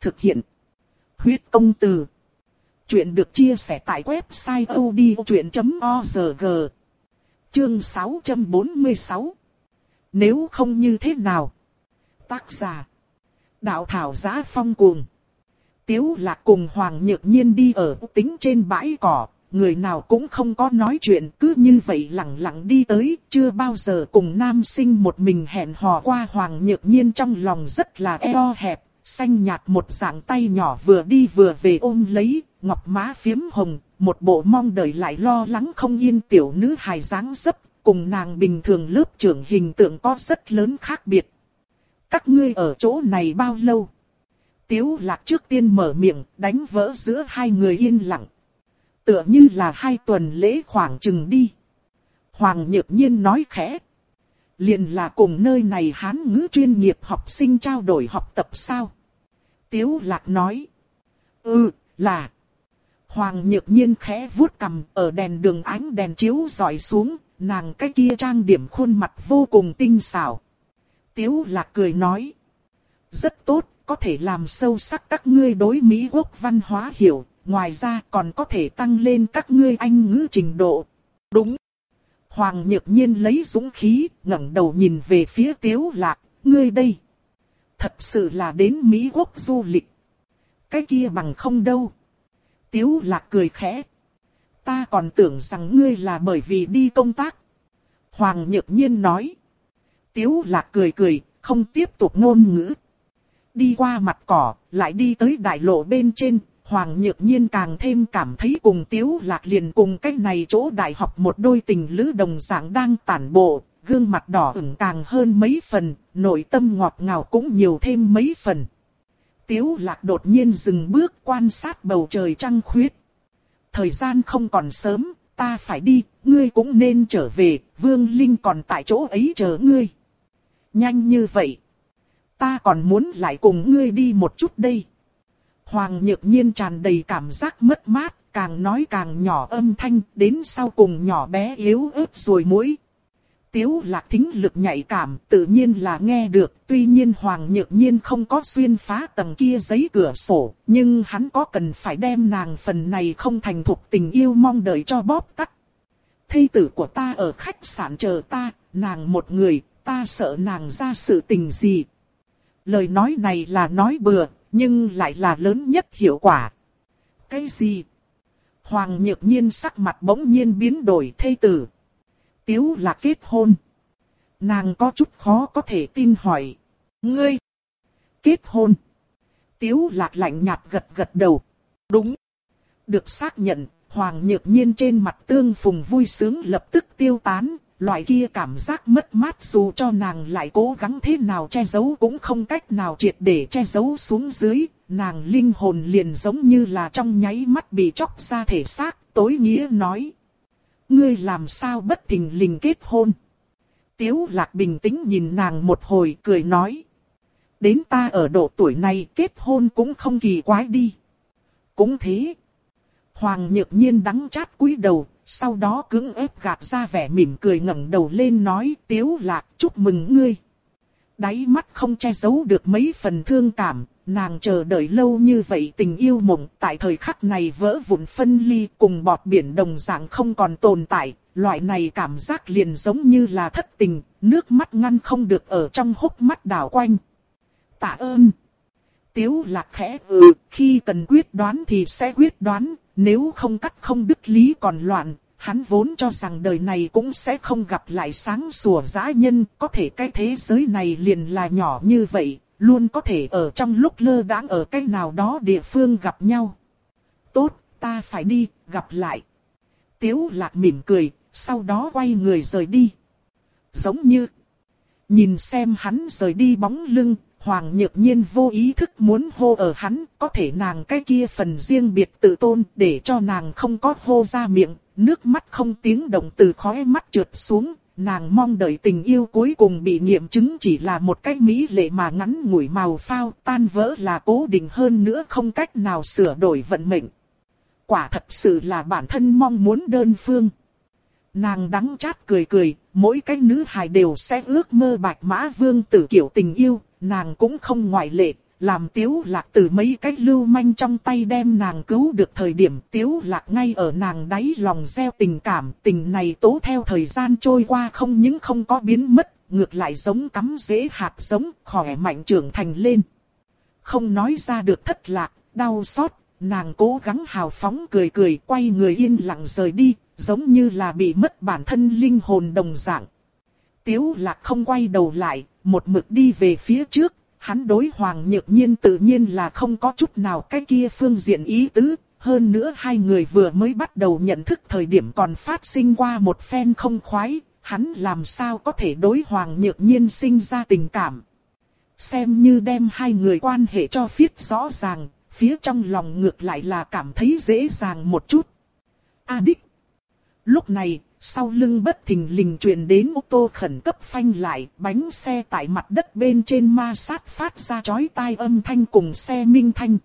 Thực hiện. Huyết công từ. Chuyện được chia sẻ tại website odchuyện.org. Chương 646. Nếu không như thế nào? Tác giả. Đạo thảo giá phong cuồng. Tiếu lạc cùng Hoàng Nhược Nhiên đi ở tính trên bãi cỏ, người nào cũng không có nói chuyện, cứ như vậy lặng lặng đi tới, chưa bao giờ cùng nam sinh một mình hẹn hò qua Hoàng Nhược Nhiên trong lòng rất là eo hẹp, xanh nhạt một dạng tay nhỏ vừa đi vừa về ôm lấy, ngọc má phiếm hồng, một bộ mong đợi lại lo lắng không yên tiểu nữ hài dáng dấp, cùng nàng bình thường lớp trưởng hình tượng có rất lớn khác biệt. Các ngươi ở chỗ này bao lâu? Tiếu lạc trước tiên mở miệng, đánh vỡ giữa hai người yên lặng. Tựa như là hai tuần lễ khoảng chừng đi. Hoàng nhược nhiên nói khẽ. Liền là cùng nơi này hán ngữ chuyên nghiệp học sinh trao đổi học tập sao? Tiếu lạc nói. Ừ, là. Hoàng nhược nhiên khẽ vuốt cầm ở đèn đường ánh đèn chiếu dọi xuống, nàng cái kia trang điểm khuôn mặt vô cùng tinh xảo. Tiếu lạc cười nói. Rất tốt, có thể làm sâu sắc các ngươi đối Mỹ quốc văn hóa hiểu, ngoài ra còn có thể tăng lên các ngươi anh ngữ trình độ. Đúng. Hoàng nhược nhiên lấy dũng khí, ngẩng đầu nhìn về phía tiếu lạc, ngươi đây. Thật sự là đến Mỹ quốc du lịch. Cái kia bằng không đâu. Tiếu lạc cười khẽ. Ta còn tưởng rằng ngươi là bởi vì đi công tác. Hoàng nhược nhiên nói. Tiếu lạc cười cười, không tiếp tục ngôn ngữ. Đi qua mặt cỏ, lại đi tới đại lộ bên trên, Hoàng Nhược Nhiên càng thêm cảm thấy cùng Tiếu Lạc liền cùng cách này chỗ đại học một đôi tình lữ đồng dạng đang tản bộ, gương mặt đỏ ửng càng hơn mấy phần, nội tâm ngọt ngào cũng nhiều thêm mấy phần. Tiếu Lạc đột nhiên dừng bước quan sát bầu trời trăng khuyết. Thời gian không còn sớm, ta phải đi, ngươi cũng nên trở về, Vương Linh còn tại chỗ ấy chờ ngươi. Nhanh như vậy. Ta còn muốn lại cùng ngươi đi một chút đây. Hoàng nhược nhiên tràn đầy cảm giác mất mát, càng nói càng nhỏ âm thanh, đến sau cùng nhỏ bé yếu ớt rồi mũi. Tiếu lạc thính lực nhạy cảm, tự nhiên là nghe được, tuy nhiên Hoàng nhược nhiên không có xuyên phá tầng kia giấy cửa sổ, nhưng hắn có cần phải đem nàng phần này không thành thục tình yêu mong đợi cho bóp tắt. Thây tử của ta ở khách sạn chờ ta, nàng một người, ta sợ nàng ra sự tình gì. Lời nói này là nói bừa, nhưng lại là lớn nhất hiệu quả. Cái gì? Hoàng nhược nhiên sắc mặt bỗng nhiên biến đổi thê tử. Tiếu là kết hôn. Nàng có chút khó có thể tin hỏi. Ngươi! Kết hôn! Tiếu lạc lạnh nhạt gật gật đầu. Đúng. Được xác nhận, Hoàng Nhược Nhiên trên mặt tương phùng vui sướng lập tức tiêu tán. Loại kia cảm giác mất mát dù cho nàng lại cố gắng thế nào che giấu cũng không cách nào triệt để che giấu xuống dưới. Nàng linh hồn liền giống như là trong nháy mắt bị chóc ra thể xác, tối nghĩa nói. Ngươi làm sao bất thình lình kết hôn? Tiếu lạc bình tĩnh nhìn nàng một hồi cười nói. Đến ta ở độ tuổi này kết hôn cũng không kỳ quái đi. Cũng thế. Hoàng nhược nhiên đắng chát cúi đầu, sau đó cứng ép gạt ra vẻ mỉm cười ngẩng đầu lên nói tiếu lạc chúc mừng ngươi. Đáy mắt không che giấu được mấy phần thương cảm, nàng chờ đợi lâu như vậy tình yêu mộng tại thời khắc này vỡ vụn phân ly cùng bọt biển đồng dạng không còn tồn tại, loại này cảm giác liền giống như là thất tình, nước mắt ngăn không được ở trong hốc mắt đảo quanh. Tạ ơn. Tiếu lạc khẽ ừ, khi cần quyết đoán thì sẽ quyết đoán, nếu không cắt không đứt lý còn loạn, hắn vốn cho rằng đời này cũng sẽ không gặp lại sáng sủa giã nhân, có thể cái thế giới này liền là nhỏ như vậy, luôn có thể ở trong lúc lơ đãng ở cái nào đó địa phương gặp nhau. Tốt, ta phải đi, gặp lại. Tiếu lạc mỉm cười, sau đó quay người rời đi. Giống như, nhìn xem hắn rời đi bóng lưng, Hoàng Nhược Nhiên vô ý thức muốn hô ở hắn, có thể nàng cái kia phần riêng biệt tự tôn để cho nàng không có hô ra miệng, nước mắt không tiếng động từ khóe mắt trượt xuống, nàng mong đợi tình yêu cuối cùng bị nghiệm chứng chỉ là một cái mỹ lệ mà ngắn ngủi màu phao, tan vỡ là cố định hơn nữa không cách nào sửa đổi vận mệnh. Quả thật sự là bản thân mong muốn đơn phương. Nàng đắng chát cười cười, mỗi cái nữ hài đều sẽ ước mơ bạch mã vương tử kiểu tình yêu, nàng cũng không ngoại lệ, làm tiếu lạc từ mấy cái lưu manh trong tay đem nàng cứu được thời điểm tiếu lạc ngay ở nàng đáy lòng gieo tình cảm, tình này tố theo thời gian trôi qua không những không có biến mất, ngược lại giống cắm rễ hạt giống, khỏe mạnh trưởng thành lên. Không nói ra được thất lạc, đau xót, nàng cố gắng hào phóng cười cười quay người yên lặng rời đi, giống như là bị mất bản thân linh hồn đồng dạng. Tiếu lạc không quay đầu lại, một mực đi về phía trước, hắn đối Hoàng Nhược Nhiên tự nhiên là không có chút nào cái kia phương diện ý tứ. Hơn nữa hai người vừa mới bắt đầu nhận thức thời điểm còn phát sinh qua một phen không khoái, hắn làm sao có thể đối Hoàng Nhược Nhiên sinh ra tình cảm. Xem như đem hai người quan hệ cho phiết rõ ràng, phía trong lòng ngược lại là cảm thấy dễ dàng một chút. A đích. Lúc này, sau lưng bất thình lình truyền đến ô tô khẩn cấp phanh lại, bánh xe tại mặt đất bên trên ma sát phát ra chói tai âm thanh cùng xe minh thanh.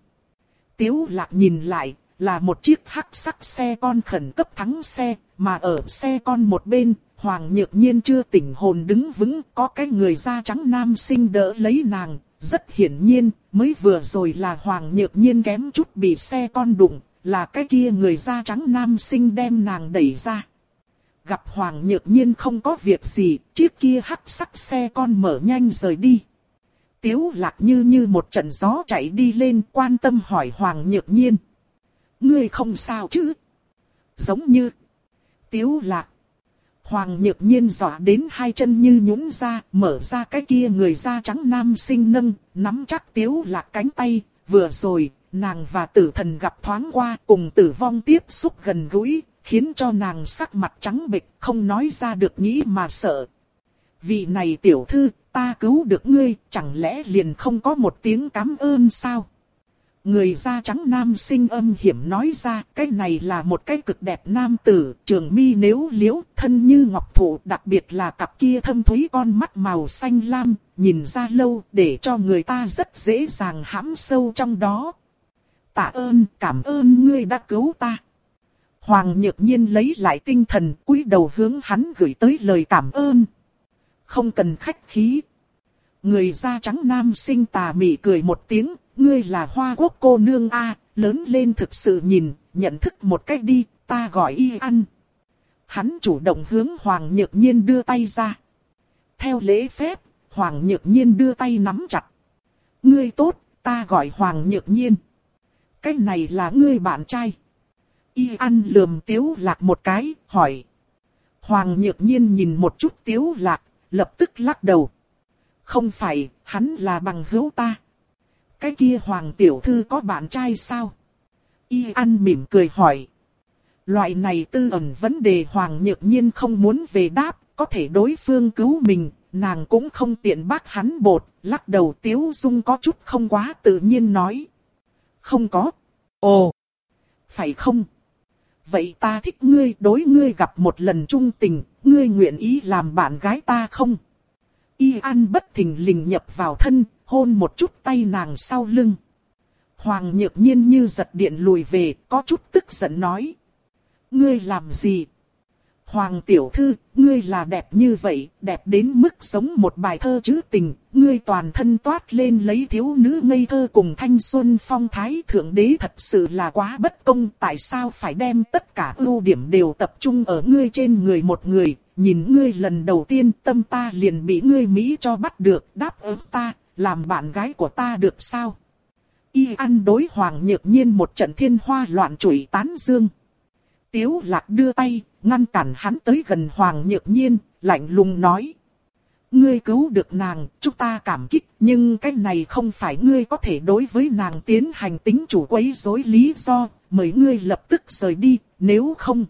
Tiếu lạc nhìn lại, là một chiếc hắc sắc xe con khẩn cấp thắng xe, mà ở xe con một bên, Hoàng Nhược Nhiên chưa tỉnh hồn đứng vững, có cái người da trắng nam sinh đỡ lấy nàng, rất hiển nhiên, mới vừa rồi là Hoàng Nhược Nhiên kém chút bị xe con đụng, là cái kia người da trắng nam sinh đem nàng đẩy ra gặp Hoàng Nhược Nhiên không có việc gì, chiếc kia hắc sắc xe con mở nhanh rời đi. Tiếu lạc như như một trận gió chạy đi lên quan tâm hỏi Hoàng Nhược Nhiên. Ngươi không sao chứ? Giống như. Tiếu lạc. Hoàng Nhược Nhiên dọa đến hai chân như nhũn ra, mở ra cái kia người da trắng nam sinh nâng, nắm chắc Tiếu lạc cánh tay, vừa rồi, nàng và tử thần gặp thoáng qua cùng tử vong tiếp xúc gần gũi, khiến cho nàng sắc mặt trắng bệch, không nói ra được nghĩ mà sợ. Vị này tiểu thư, ta cứu được ngươi, chẳng lẽ liền không có một tiếng cảm ơn sao? Người da trắng nam sinh âm hiểm nói ra, cái này là một cái cực đẹp nam tử, trường mi nếu liễu, thân như ngọc thụ, đặc biệt là cặp kia thâm thúy con mắt màu xanh lam, nhìn ra lâu, để cho người ta rất dễ dàng hãm sâu trong đó. Tạ ơn, cảm ơn ngươi đã cứu ta. Hoàng Nhược Nhiên lấy lại tinh thần, cúi đầu hướng hắn gửi tới lời cảm ơn. Không cần khách khí. Người da trắng nam sinh tà mị cười một tiếng, ngươi là hoa quốc cô nương A, lớn lên thực sự nhìn, nhận thức một cách đi, ta gọi y ăn. Hắn chủ động hướng Hoàng Nhược Nhiên đưa tay ra. Theo lễ phép, Hoàng Nhược Nhiên đưa tay nắm chặt. Ngươi tốt, ta gọi Hoàng Nhược Nhiên. Cái này là ngươi bạn trai. Y ăn lườm tiếu lạc một cái, hỏi. Hoàng nhược nhiên nhìn một chút tiếu lạc, lập tức lắc đầu. Không phải, hắn là bằng hữu ta. Cái kia Hoàng Tiểu Thư có bạn trai sao? Y An mỉm cười hỏi. Loại này tư ẩn vấn đề Hoàng Nhược Nhiên không muốn về đáp, có thể đối phương cứu mình, nàng cũng không tiện bác hắn bột, lắc đầu Tiếu Dung có chút không quá tự nhiên nói. Không có. Ồ, phải không? Vậy ta thích ngươi đối ngươi gặp một lần trung tình, ngươi nguyện ý làm bạn gái ta không? Y An bất thình lình nhập vào thân, hôn một chút tay nàng sau lưng. Hoàng nhược nhiên như giật điện lùi về, có chút tức giận nói. Ngươi làm gì? Hoàng tiểu thư, ngươi là đẹp như vậy, đẹp đến mức sống một bài thơ chữ tình, ngươi toàn thân toát lên lấy thiếu nữ ngây thơ cùng thanh xuân phong thái thượng đế thật sự là quá bất công, tại sao phải đem tất cả ưu điểm đều tập trung ở ngươi trên người một người, nhìn ngươi lần đầu tiên tâm ta liền bị ngươi Mỹ cho bắt được, đáp ứng ta, làm bạn gái của ta được sao? Y ăn đối hoàng nhược nhiên một trận thiên hoa loạn trụi tán dương. Tiếu lạc đưa tay, ngăn cản hắn tới gần Hoàng Nhược Nhiên, lạnh lùng nói. Ngươi cứu được nàng, chúng ta cảm kích, nhưng cái này không phải ngươi có thể đối với nàng tiến hành tính chủ quấy rối lý do, mời ngươi lập tức rời đi, nếu không.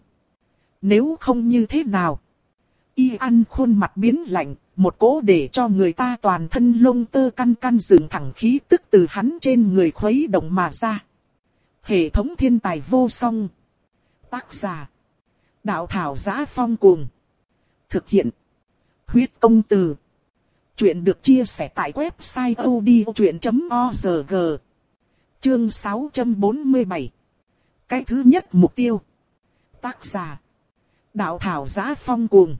Nếu không như thế nào? Y ăn khuôn mặt biến lạnh, một cỗ để cho người ta toàn thân lông tơ căn căn dựng thẳng khí tức từ hắn trên người khuấy động mà ra. Hệ thống thiên tài vô song. Tác giả. Đạo thảo giá phong cuồng. Thực hiện. Huyết công từ. Chuyện được chia sẻ tại website odchuyện.org. Chương 647. Cái thứ nhất mục tiêu. Tác giả. Đạo thảo giá phong cuồng.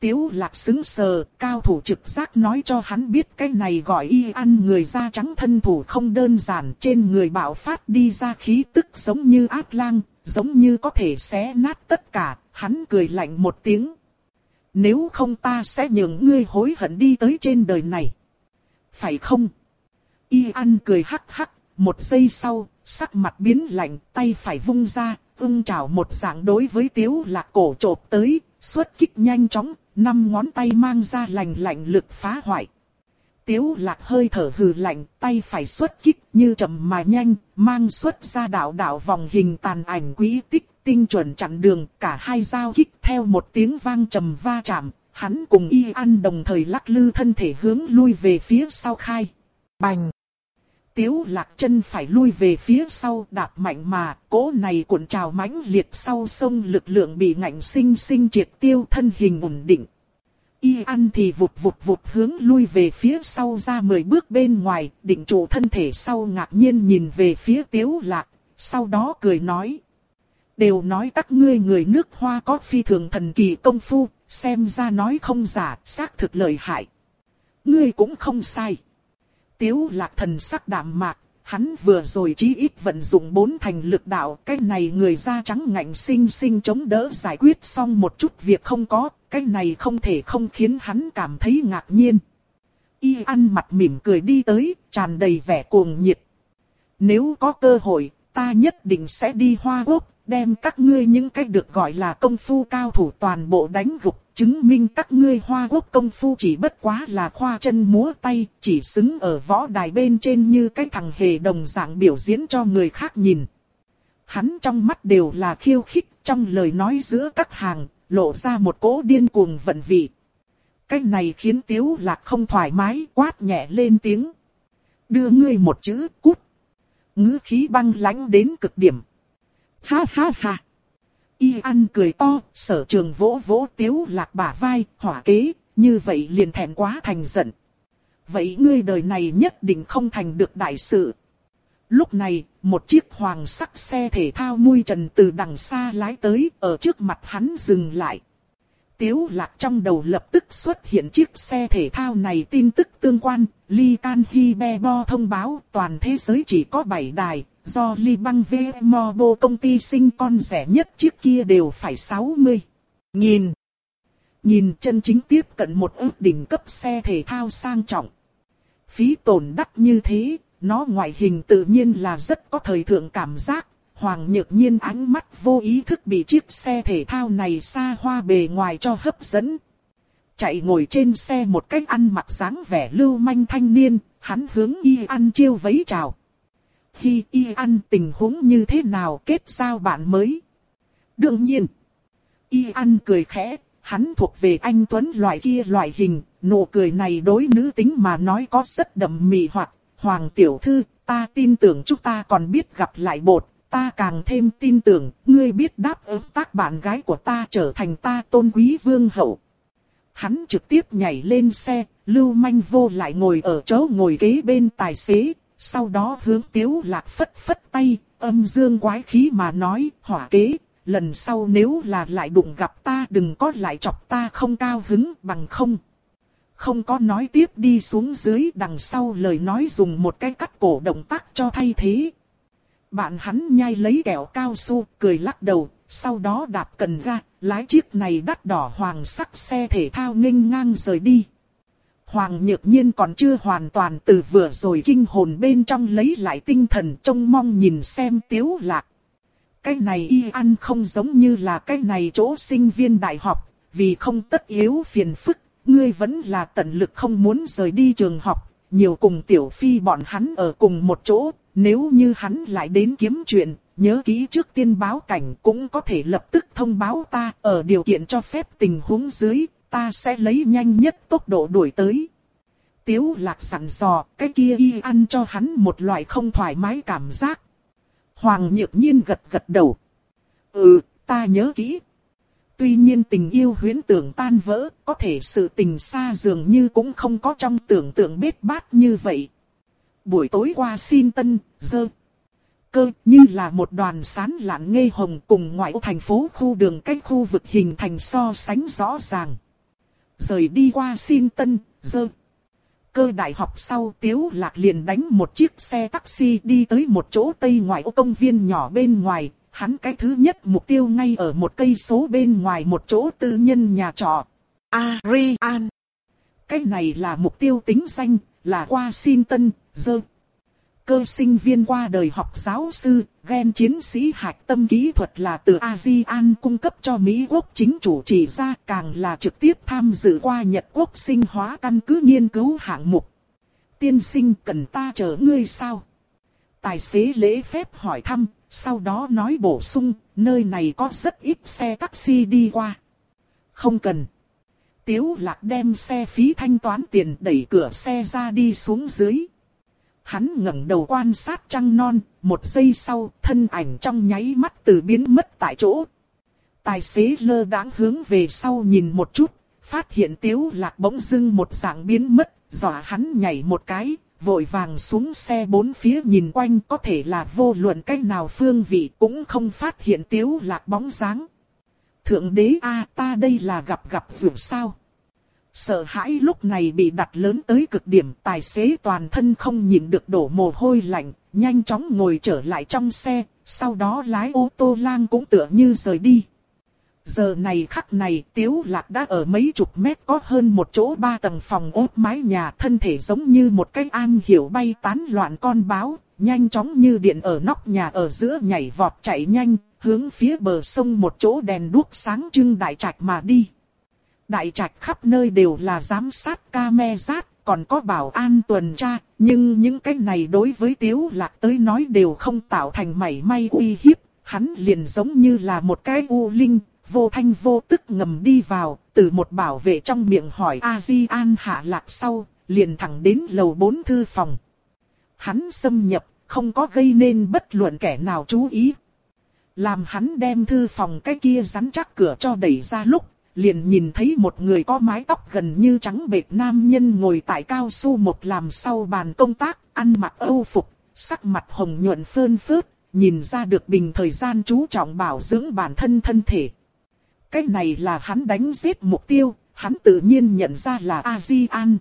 Tiếu lạc xứng sờ, cao thủ trực giác nói cho hắn biết cái này gọi y ăn người da trắng thân thủ không đơn giản trên người bạo phát đi ra khí tức giống như ác lang, giống như có thể xé nát tất cả, hắn cười lạnh một tiếng. Nếu không ta sẽ nhường ngươi hối hận đi tới trên đời này. Phải không? Y An cười hắc hắc, một giây sau, sắc mặt biến lạnh, tay phải vung ra, ưng chảo một dạng đối với tiếu lạc cổ trộp tới, xuất kích nhanh chóng, năm ngón tay mang ra lành lạnh lực phá hoại. Tiếu lạc hơi thở hừ lạnh, tay phải xuất kích như chậm mà nhanh, mang xuất ra đạo đạo vòng hình tàn ảnh quý tích, tinh chuẩn chặn đường, cả hai giao kích theo một tiếng vang trầm va chạm, hắn cùng y an đồng thời lắc lư thân thể hướng lui về phía sau khai. Bành! Tiếu lạc chân phải lui về phía sau đạp mạnh mà, cỗ này cuộn trào mãnh liệt sau sông lực lượng bị ngạnh sinh sinh triệt tiêu thân hình ổn định. Y ăn thì vụt vụt vụt hướng lui về phía sau ra 10 bước bên ngoài, định trụ thân thể sau ngạc nhiên nhìn về phía tiếu lạc, sau đó cười nói. Đều nói các ngươi người nước hoa có phi thường thần kỳ công phu, xem ra nói không giả, xác thực lợi hại. Ngươi cũng không sai. Tiếu lạc thần sắc đạm mạc, hắn vừa rồi chí ít vận dụng bốn thành lực đạo, cái này người da trắng ngạnh sinh sinh chống đỡ giải quyết xong một chút việc không có, cái này không thể không khiến hắn cảm thấy ngạc nhiên. Y ăn mặt mỉm cười đi tới, tràn đầy vẻ cuồng nhiệt. Nếu có cơ hội, ta nhất định sẽ đi Hoa Quốc, đem các ngươi những cách được gọi là công phu cao thủ toàn bộ đánh gục, chứng minh các ngươi Hoa Quốc công phu chỉ bất quá là khoa chân múa tay, chỉ xứng ở võ đài bên trên như cái thằng hề đồng dạng biểu diễn cho người khác nhìn. Hắn trong mắt đều là khiêu khích, trong lời nói giữa các hàng, lộ ra một cỗ điên cuồng vận vị. Cái này khiến Tiếu Lạc không thoải mái, quát nhẹ lên tiếng. Đưa ngươi một chữ, cút. Ngữ khí băng lãnh đến cực điểm. Ha ha ha. Y ăn cười to, sở trường vỗ vỗ Tiếu Lạc bả vai, hỏa kế, như vậy liền thèm quá thành giận. Vậy ngươi đời này nhất định không thành được đại sự. Lúc này, một chiếc hoàng sắc xe thể thao mui trần từ đằng xa lái tới, ở trước mặt hắn dừng lại. Tiếu lạc trong đầu lập tức xuất hiện chiếc xe thể thao này tin tức tương quan, Ly Can Hi Be Bo thông báo toàn thế giới chỉ có 7 đài, do Ly Băng Mobo công ty sinh con rẻ nhất chiếc kia đều phải 60. Nhìn, nhìn chân chính tiếp cận một ước đỉnh cấp xe thể thao sang trọng. Phí tổn đắt như thế, nó ngoại hình tự nhiên là rất có thời thượng cảm giác, Hoàng Nhược Nhiên ánh mắt vô ý thức bị chiếc xe thể thao này xa hoa bề ngoài cho hấp dẫn. chạy ngồi trên xe một cách ăn mặc dáng vẻ lưu manh thanh niên, hắn hướng y ăn chiêu vẫy chào. Hi y ăn tình huống như thế nào kết giao bạn mới? Đương nhiên, y ăn cười khẽ, hắn thuộc về anh Tuấn loại kia loại hình, nụ cười này đối nữ tính mà nói có rất đậm mị hoặc, Hoàng Tiểu Thư, ta tin tưởng chúng ta còn biết gặp lại bột, ta càng thêm tin tưởng, ngươi biết đáp ứng tác bạn gái của ta trở thành ta tôn quý vương hậu. Hắn trực tiếp nhảy lên xe, lưu manh vô lại ngồi ở chỗ ngồi kế bên tài xế, sau đó hướng tiếu lạc phất phất tay, âm dương quái khí mà nói, hỏa kế, lần sau nếu là lại đụng gặp ta đừng có lại chọc ta không cao hứng bằng không. Không có nói tiếp đi xuống dưới đằng sau lời nói dùng một cái cắt cổ động tác cho thay thế. Bạn hắn nhai lấy kẹo cao su, cười lắc đầu, sau đó đạp cần ga, lái chiếc này đắt đỏ hoàng sắc xe thể thao nghênh ngang rời đi. Hoàng nhược nhiên còn chưa hoàn toàn từ vừa rồi kinh hồn bên trong lấy lại tinh thần trông mong nhìn xem tiếu lạc. Cái này y ăn không giống như là cái này chỗ sinh viên đại học, vì không tất yếu phiền phức, ngươi vẫn là tận lực không muốn rời đi trường học, nhiều cùng tiểu phi bọn hắn ở cùng một chỗ, nếu như hắn lại đến kiếm chuyện, nhớ kỹ trước tiên báo cảnh cũng có thể lập tức thông báo ta ở điều kiện cho phép tình huống dưới, ta sẽ lấy nhanh nhất tốc độ đuổi tới. Tiếu lạc sẵn dò, cái kia y ăn cho hắn một loại không thoải mái cảm giác. Hoàng nhược nhiên gật gật đầu. Ừ, ta nhớ kỹ. Tuy nhiên tình yêu huyến tưởng tan vỡ, có thể sự tình xa dường như cũng không có trong tưởng tượng bết bát như vậy. Buổi tối qua xin tân, dơ. Cơ như là một đoàn sán lạn ngây hồng cùng ngoại ô thành phố khu đường cách khu vực hình thành so sánh rõ ràng. Rời đi qua xin tân, dơ. Cơ đại học sau Tiếu Lạc liền đánh một chiếc xe taxi đi tới một chỗ tây ngoài ô công viên nhỏ bên ngoài. Hắn cái thứ nhất mục tiêu ngay ở một cây số bên ngoài một chỗ tư nhân nhà trọ. Arian. Cái này là mục tiêu tính danh, là Washington, dơ. Cơ sinh viên qua đời học giáo sư, gen chiến sĩ hạch tâm kỹ thuật là từ ASEAN cung cấp cho Mỹ quốc chính chủ chỉ ra càng là trực tiếp tham dự qua Nhật quốc sinh hóa căn cứ nghiên cứu hạng mục. Tiên sinh cần ta chờ ngươi sao? Tài xế lễ phép hỏi thăm, sau đó nói bổ sung, nơi này có rất ít xe taxi đi qua. Không cần. Tiếu lạc đem xe phí thanh toán tiền đẩy cửa xe ra đi xuống dưới. Hắn ngẩng đầu quan sát trăng non, một giây sau, thân ảnh trong nháy mắt từ biến mất tại chỗ. Tài xế lơ đáng hướng về sau nhìn một chút, phát hiện tiếu lạc bỗng dưng một dạng biến mất, dọa hắn nhảy một cái, vội vàng xuống xe bốn phía nhìn quanh có thể là vô luận cách nào phương vị cũng không phát hiện tiếu lạc bóng dáng. Thượng đế a ta đây là gặp gặp vượt sao. Sợ hãi lúc này bị đặt lớn tới cực điểm tài xế toàn thân không nhịn được đổ mồ hôi lạnh, nhanh chóng ngồi trở lại trong xe, sau đó lái ô tô lang cũng tựa như rời đi. Giờ này khắc này Tiếu Lạc đã ở mấy chục mét có hơn một chỗ ba tầng phòng ốt mái nhà thân thể giống như một cái an hiểu bay tán loạn con báo, nhanh chóng như điện ở nóc nhà ở giữa nhảy vọt chạy nhanh, hướng phía bờ sông một chỗ đèn đuốc sáng trưng đại trạch mà đi. Đại trạch khắp nơi đều là giám sát camera, còn có bảo an tuần tra, nhưng những cái này đối với Tiếu Lạc tới nói đều không tạo thành mảy may uy hiếp, hắn liền giống như là một cái u linh, vô thanh vô tức ngầm đi vào, từ một bảo vệ trong miệng hỏi A-di-an hạ lạc sau, liền thẳng đến lầu bốn thư phòng. Hắn xâm nhập, không có gây nên bất luận kẻ nào chú ý. Làm hắn đem thư phòng cái kia rắn chắc cửa cho đẩy ra lúc, liền nhìn thấy một người có mái tóc gần như trắng bệt nam nhân ngồi tại cao su một làm sau bàn công tác, ăn mặc âu phục, sắc mặt hồng nhuận phơn phớt, nhìn ra được bình thời gian chú trọng bảo dưỡng bản thân thân thể. Cái này là hắn đánh giết mục tiêu, hắn tự nhiên nhận ra là A-di-an.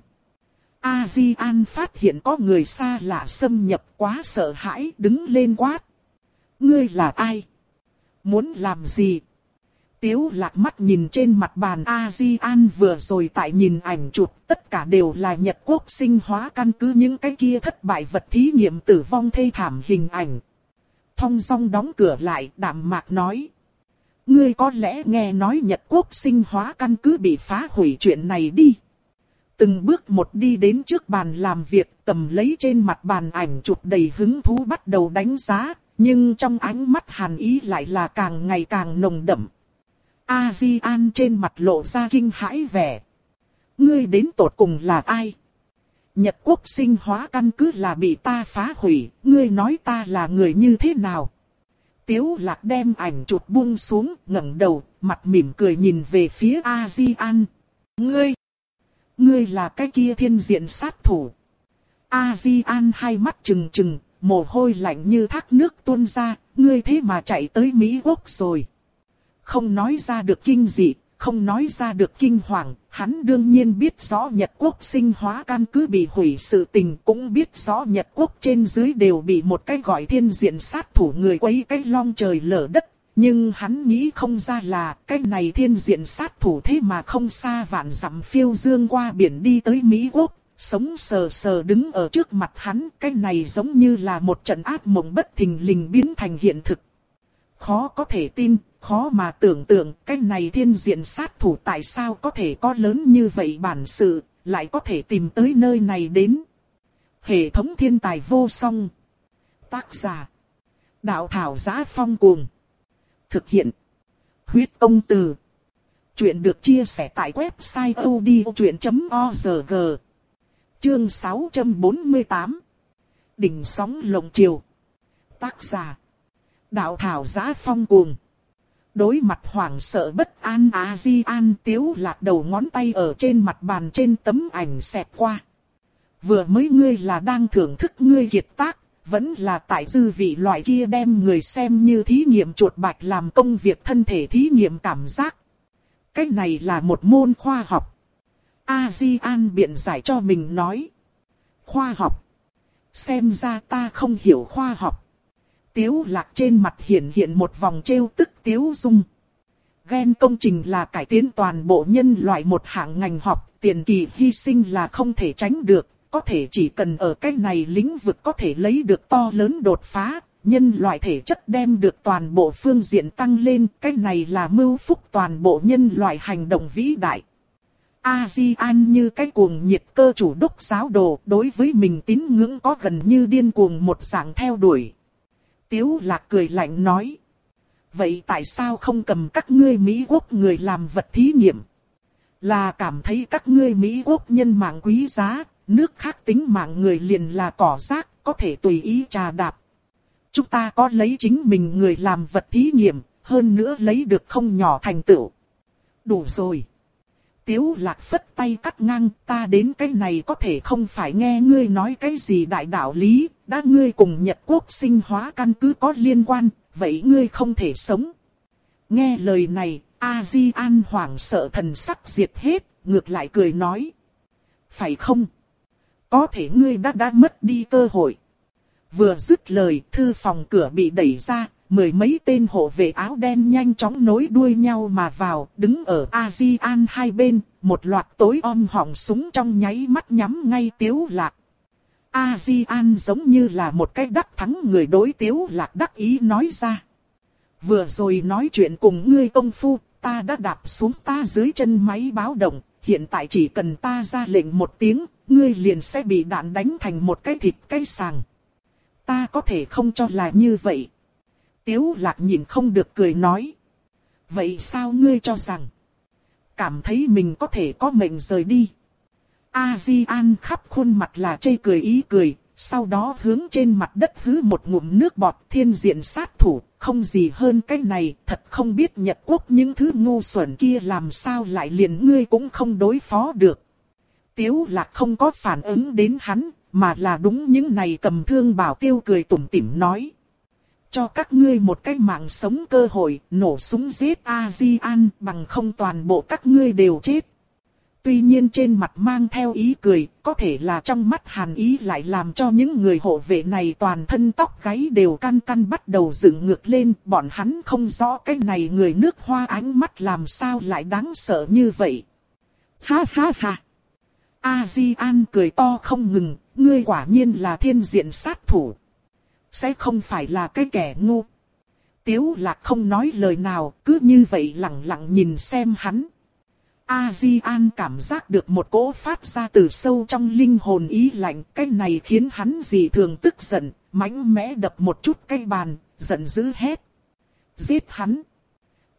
A-di-an phát hiện có người xa lạ xâm nhập quá sợ hãi đứng lên quát. Ngươi là ai? Muốn làm gì? Tiếu lạc mắt nhìn trên mặt bàn A-di-an vừa rồi tại nhìn ảnh chụp, tất cả đều là Nhật Quốc sinh hóa căn cứ những cái kia thất bại vật thí nghiệm tử vong thê thảm hình ảnh. Thông song đóng cửa lại, đạm mạc nói. ngươi có lẽ nghe nói Nhật Quốc sinh hóa căn cứ bị phá hủy chuyện này đi. Từng bước một đi đến trước bàn làm việc, cầm lấy trên mặt bàn ảnh chụp đầy hứng thú bắt đầu đánh giá, nhưng trong ánh mắt hàn ý lại là càng ngày càng nồng đậm. A Di An trên mặt lộ ra kinh hãi vẻ. Ngươi đến tột cùng là ai? Nhật quốc sinh hóa căn cứ là bị ta phá hủy, ngươi nói ta là người như thế nào? Tiếu lạc đem ảnh chụp buông xuống, ngẩng đầu, mặt mỉm cười nhìn về phía A Di An. Ngươi! Ngươi là cái kia thiên diện sát thủ. A Di An hai mắt trừng trừng, mồ hôi lạnh như thác nước tuôn ra, ngươi thế mà chạy tới Mỹ Quốc rồi. Không nói ra được kinh dị, không nói ra được kinh hoàng, hắn đương nhiên biết rõ Nhật Quốc sinh hóa căn cứ bị hủy sự tình, cũng biết rõ Nhật Quốc trên dưới đều bị một cái gọi thiên diện sát thủ người quấy cái long trời lở đất. Nhưng hắn nghĩ không ra là cái này thiên diện sát thủ thế mà không xa vạn dặm phiêu dương qua biển đi tới Mỹ Quốc, sống sờ sờ đứng ở trước mặt hắn, cái này giống như là một trận ác mộng bất thình lình biến thành hiện thực. Khó có thể tin, khó mà tưởng tượng cái này thiên diện sát thủ tại sao có thể có lớn như vậy bản sự, lại có thể tìm tới nơi này đến. Hệ thống thiên tài vô song. Tác giả. Đạo thảo giá phong cuồng. Thực hiện. Huyết công từ. Chuyện được chia sẻ tại website odchuyện.org. Chương 648. Đỉnh sóng lồng chiều. Tác giả. Đạo thảo giá phong cuồng. Đối mặt hoảng sợ bất an a di an tiếu lạc đầu ngón tay ở trên mặt bàn trên tấm ảnh xẹt qua. Vừa mới ngươi là đang thưởng thức ngươi kiệt tác, vẫn là tại dư vị loại kia đem người xem như thí nghiệm chuột bạch làm công việc thân thể thí nghiệm cảm giác. Cái này là một môn khoa học. A-di-an biện giải cho mình nói. Khoa học. Xem ra ta không hiểu khoa học. Tiếu lạc trên mặt hiện hiện một vòng trêu tức tiếu dung. Gen công trình là cải tiến toàn bộ nhân loại một hạng ngành học, tiền kỳ hy sinh là không thể tránh được, có thể chỉ cần ở cái này lĩnh vực có thể lấy được to lớn đột phá, nhân loại thể chất đem được toàn bộ phương diện tăng lên, cái này là mưu phúc toàn bộ nhân loại hành động vĩ đại. A-di-an như cái cuồng nhiệt cơ chủ đốc giáo đồ đối với mình tín ngưỡng có gần như điên cuồng một dạng theo đuổi. Tiếu lạc cười lạnh nói. Vậy tại sao không cầm các ngươi Mỹ quốc người làm vật thí nghiệm? Là cảm thấy các ngươi Mỹ quốc nhân mạng quý giá, nước khác tính mạng người liền là cỏ rác, có thể tùy ý trà đạp. Chúng ta có lấy chính mình người làm vật thí nghiệm, hơn nữa lấy được không nhỏ thành tựu. Đủ rồi. Tiếu lạc phất tay cắt ngang, ta đến cái này có thể không phải nghe ngươi nói cái gì đại đạo lý, đã ngươi cùng Nhật Quốc sinh hóa căn cứ có liên quan, vậy ngươi không thể sống. Nghe lời này, A-di-an hoảng sợ thần sắc diệt hết, ngược lại cười nói. Phải không? Có thể ngươi đã đã mất đi cơ hội. Vừa dứt lời, thư phòng cửa bị đẩy ra, mười mấy tên hộ vệ áo đen nhanh chóng nối đuôi nhau mà vào, đứng ở ASEAN hai bên, một loạt tối om họng súng trong nháy mắt nhắm ngay tiếu lạc. ASEAN giống như là một cái đắc thắng người đối tiếu lạc đắc ý nói ra. Vừa rồi nói chuyện cùng ngươi công phu, ta đã đạp xuống ta dưới chân máy báo động, hiện tại chỉ cần ta ra lệnh một tiếng, ngươi liền sẽ bị đạn đánh thành một cái thịt cây sàng. Ta có thể không cho là như vậy. Tiếu lạc nhìn không được cười nói. Vậy sao ngươi cho rằng? Cảm thấy mình có thể có mệnh rời đi. A-di-an khắp khuôn mặt là chây cười ý cười, sau đó hướng trên mặt đất hứ một ngụm nước bọt thiên diện sát thủ, không gì hơn cái này, thật không biết Nhật Quốc những thứ ngu xuẩn kia làm sao lại liền ngươi cũng không đối phó được. Tiếu lạc không có phản ứng đến hắn, mà là đúng những này cầm thương bảo tiêu cười tủm tỉm nói. Cho các ngươi một cái mạng sống cơ hội, nổ súng giết A-di-an bằng không toàn bộ các ngươi đều chết. Tuy nhiên trên mặt mang theo ý cười, có thể là trong mắt hàn ý lại làm cho những người hộ vệ này toàn thân tóc gáy đều căn căn bắt đầu dựng ngược lên. Bọn hắn không rõ cái này người nước hoa ánh mắt làm sao lại đáng sợ như vậy. Ha ha ha! A-di-an cười to không ngừng, ngươi quả nhiên là thiên diện sát thủ. Sẽ không phải là cái kẻ ngu. Tiếu lạc không nói lời nào, cứ như vậy lặng lặng nhìn xem hắn. A-di-an cảm giác được một cỗ phát ra từ sâu trong linh hồn ý lạnh, cái này khiến hắn gì thường tức giận, mãnh mẽ đập một chút cây bàn, giận dữ hét. Giết hắn!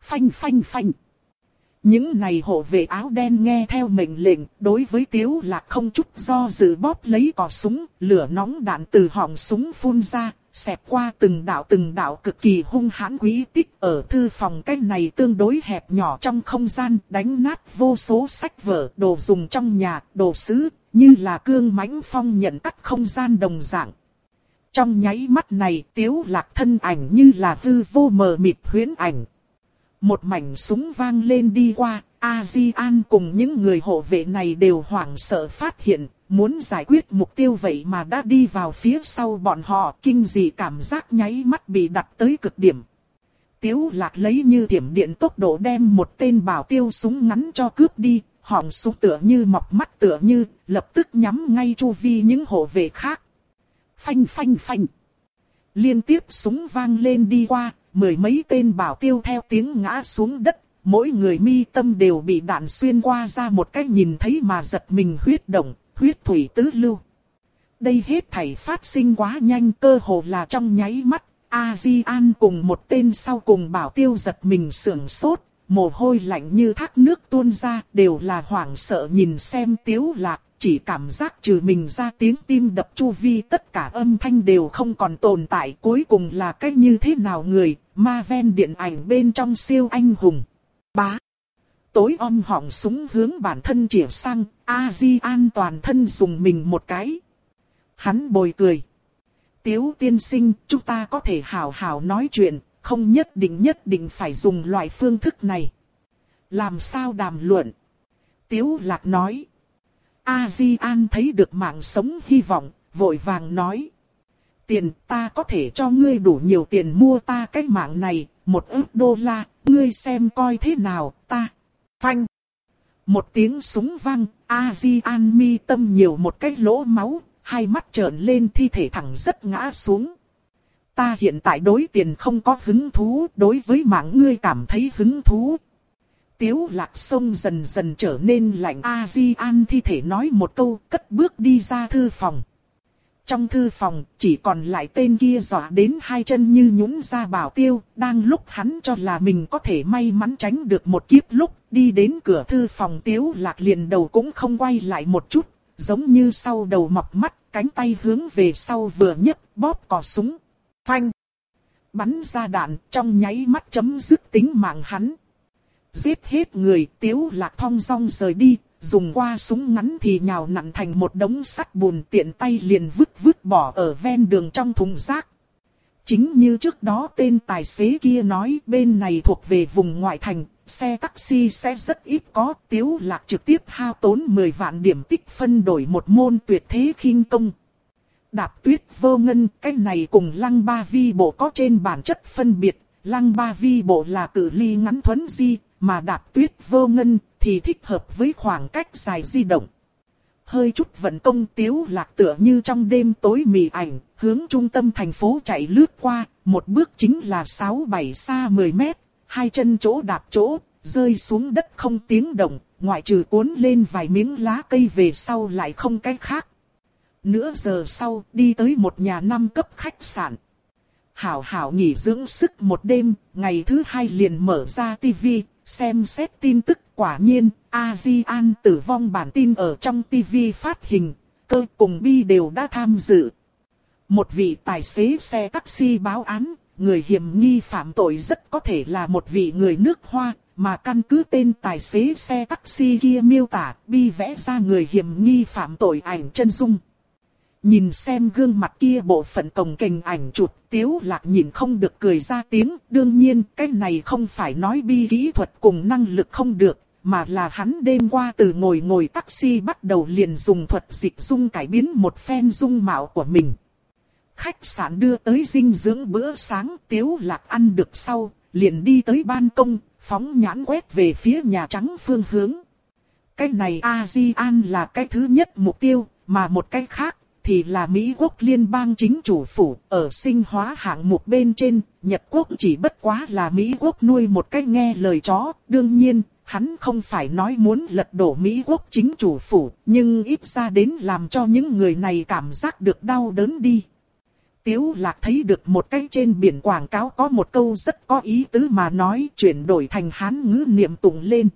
Phanh phanh phanh! Những này hộ vệ áo đen nghe theo mệnh lệnh, đối với tiếu lạc không chút do dự bóp lấy cò súng, lửa nóng đạn từ họng súng phun ra, xẹp qua từng đạo từng đạo cực kỳ hung hãn quý tích ở thư phòng cái này tương đối hẹp nhỏ trong không gian, đánh nát vô số sách vở, đồ dùng trong nhà, đồ sứ, như là cương mãnh phong nhận cắt không gian đồng dạng. Trong nháy mắt này, tiếu lạc thân ảnh như là hư vô mờ mịt huyễn ảnh, một mảnh súng vang lên đi qua, A-di-an cùng những người hộ vệ này đều hoảng sợ phát hiện, muốn giải quyết mục tiêu vậy mà đã đi vào phía sau bọn họ, kinh dị cảm giác nháy mắt bị đặt tới cực điểm. Tiếu lạc lấy như thiểm điện tốc độ đem một tên bảo tiêu súng ngắn cho cướp đi, họng súng tựa như mọc mắt tựa như, lập tức nhắm ngay chu vi những hộ vệ khác. Phanh phanh phanh. Liên tiếp súng vang lên đi qua, mười mấy tên bảo tiêu theo tiếng ngã xuống đất, mỗi người mi tâm đều bị đạn xuyên qua ra một cái nhìn thấy mà giật mình huyết động, huyết thủy tứ lưu. Đây hết thảy phát sinh quá nhanh cơ hồ là trong nháy mắt, A-di-an cùng một tên sau cùng bảo tiêu giật mình sưởng sốt, mồ hôi lạnh như thác nước tuôn ra, đều là hoảng sợ nhìn xem tiếu lạc, chỉ cảm giác trừ mình ra tiếng tim đập chu vi tất cả âm thanh đều không còn tồn tại cuối cùng là cách như thế nào người, ma ven điện ảnh bên trong siêu anh hùng. Bá. Tối om họng súng hướng bản thân chỉa sang, A-di an toàn thân dùng mình một cái. Hắn bồi cười. Tiếu tiên sinh, chúng ta có thể hào hào nói chuyện, không nhất định nhất định phải dùng loại phương thức này. Làm sao đàm luận? Tiếu lạc nói. A-di-an thấy được mạng sống hy vọng, vội vàng nói. Tiền ta có thể cho ngươi đủ nhiều tiền mua ta cái mạng này, một ức đô la, ngươi xem coi thế nào, ta. Phanh. Một tiếng súng vang, A-di-an mi tâm nhiều một cái lỗ máu, hai mắt trợn lên thi thể thẳng rất ngã xuống. Ta hiện tại đối tiền không có hứng thú, đối với mạng ngươi cảm thấy hứng thú, Tiếu lạc sông dần dần trở nên lạnh A-di-an thi thể nói một câu cất bước đi ra thư phòng. Trong thư phòng chỉ còn lại tên kia dọa đến hai chân như nhũn ra bảo tiêu, đang lúc hắn cho là mình có thể may mắn tránh được một kiếp lúc đi đến cửa thư phòng tiếu lạc liền đầu cũng không quay lại một chút, giống như sau đầu mọc mắt, cánh tay hướng về sau vừa nhấc bóp cò súng. Phanh! Bắn ra đạn trong nháy mắt chấm dứt tính mạng hắn. Giết hết người, tiếu lạc thong dong rời đi, dùng qua súng ngắn thì nhào nặn thành một đống sắt bùn tiện tay liền vứt vứt bỏ ở ven đường trong thùng rác. Chính như trước đó tên tài xế kia nói bên này thuộc về vùng ngoại thành, xe taxi sẽ rất ít có, tiếu lạc trực tiếp hao tốn 10 vạn điểm tích phân đổi một môn tuyệt thế khinh công. Đạp tuyết vô ngân, cái này cùng lăng ba vi bộ có trên bản chất phân biệt, lăng ba vi bộ là cử ly ngắn thuấn di, mà đạp tuyết vô ngân thì thích hợp với khoảng cách dài di động. Hơi chút vận công tiếu lạc tựa như trong đêm tối mì ảnh, hướng trung tâm thành phố chạy lướt qua, một bước chính là 6-7 xa 10 mét, hai chân chỗ đạp chỗ, rơi xuống đất không tiếng động, ngoại trừ cuốn lên vài miếng lá cây về sau lại không cách khác. Nửa giờ sau, đi tới một nhà năm cấp khách sạn. Hảo hảo nghỉ dưỡng sức một đêm, ngày thứ hai liền mở ra tivi, xem xét tin tức quả nhiên, ASEAN tử vong bản tin ở trong TV phát hình, cơ cùng bi đều đã tham dự. Một vị tài xế xe taxi báo án, người hiểm nghi phạm tội rất có thể là một vị người nước Hoa, mà căn cứ tên tài xế xe taxi kia miêu tả, bi vẽ ra người hiểm nghi phạm tội ảnh chân dung. Nhìn xem gương mặt kia bộ phận cồng kềnh ảnh chụp, tiếu lạc nhìn không được cười ra tiếng. Đương nhiên, cái này không phải nói bi kỹ thuật cùng năng lực không được, mà là hắn đêm qua từ ngồi ngồi taxi bắt đầu liền dùng thuật dịch dung cải biến một phen dung mạo của mình. Khách sạn đưa tới dinh dưỡng bữa sáng tiếu lạc ăn được sau, liền đi tới ban công, phóng nhãn quét về phía Nhà Trắng phương hướng. Cái này ASEAN là cái thứ nhất mục tiêu, mà một cái khác thì là Mỹ quốc liên bang chính chủ phủ, ở sinh hóa hạng mục bên trên, Nhật quốc chỉ bất quá là Mỹ quốc nuôi một cách nghe lời chó, đương nhiên, hắn không phải nói muốn lật đổ Mỹ quốc chính chủ phủ, nhưng ít ra đến làm cho những người này cảm giác được đau đớn đi. Tiếu lạc thấy được một cái trên biển quảng cáo có một câu rất có ý tứ mà nói chuyển đổi thành hán ngữ niệm tụng lên.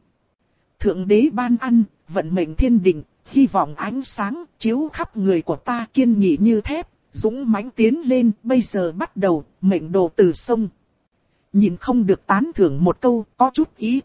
Thượng đế ban ăn, vận mệnh thiên định, hy vọng ánh sáng chiếu khắp người của ta kiên nghị như thép, dũng mãnh tiến lên, bây giờ bắt đầu, mệnh đồ từ sông. Nhìn không được tán thưởng một câu, có chút ý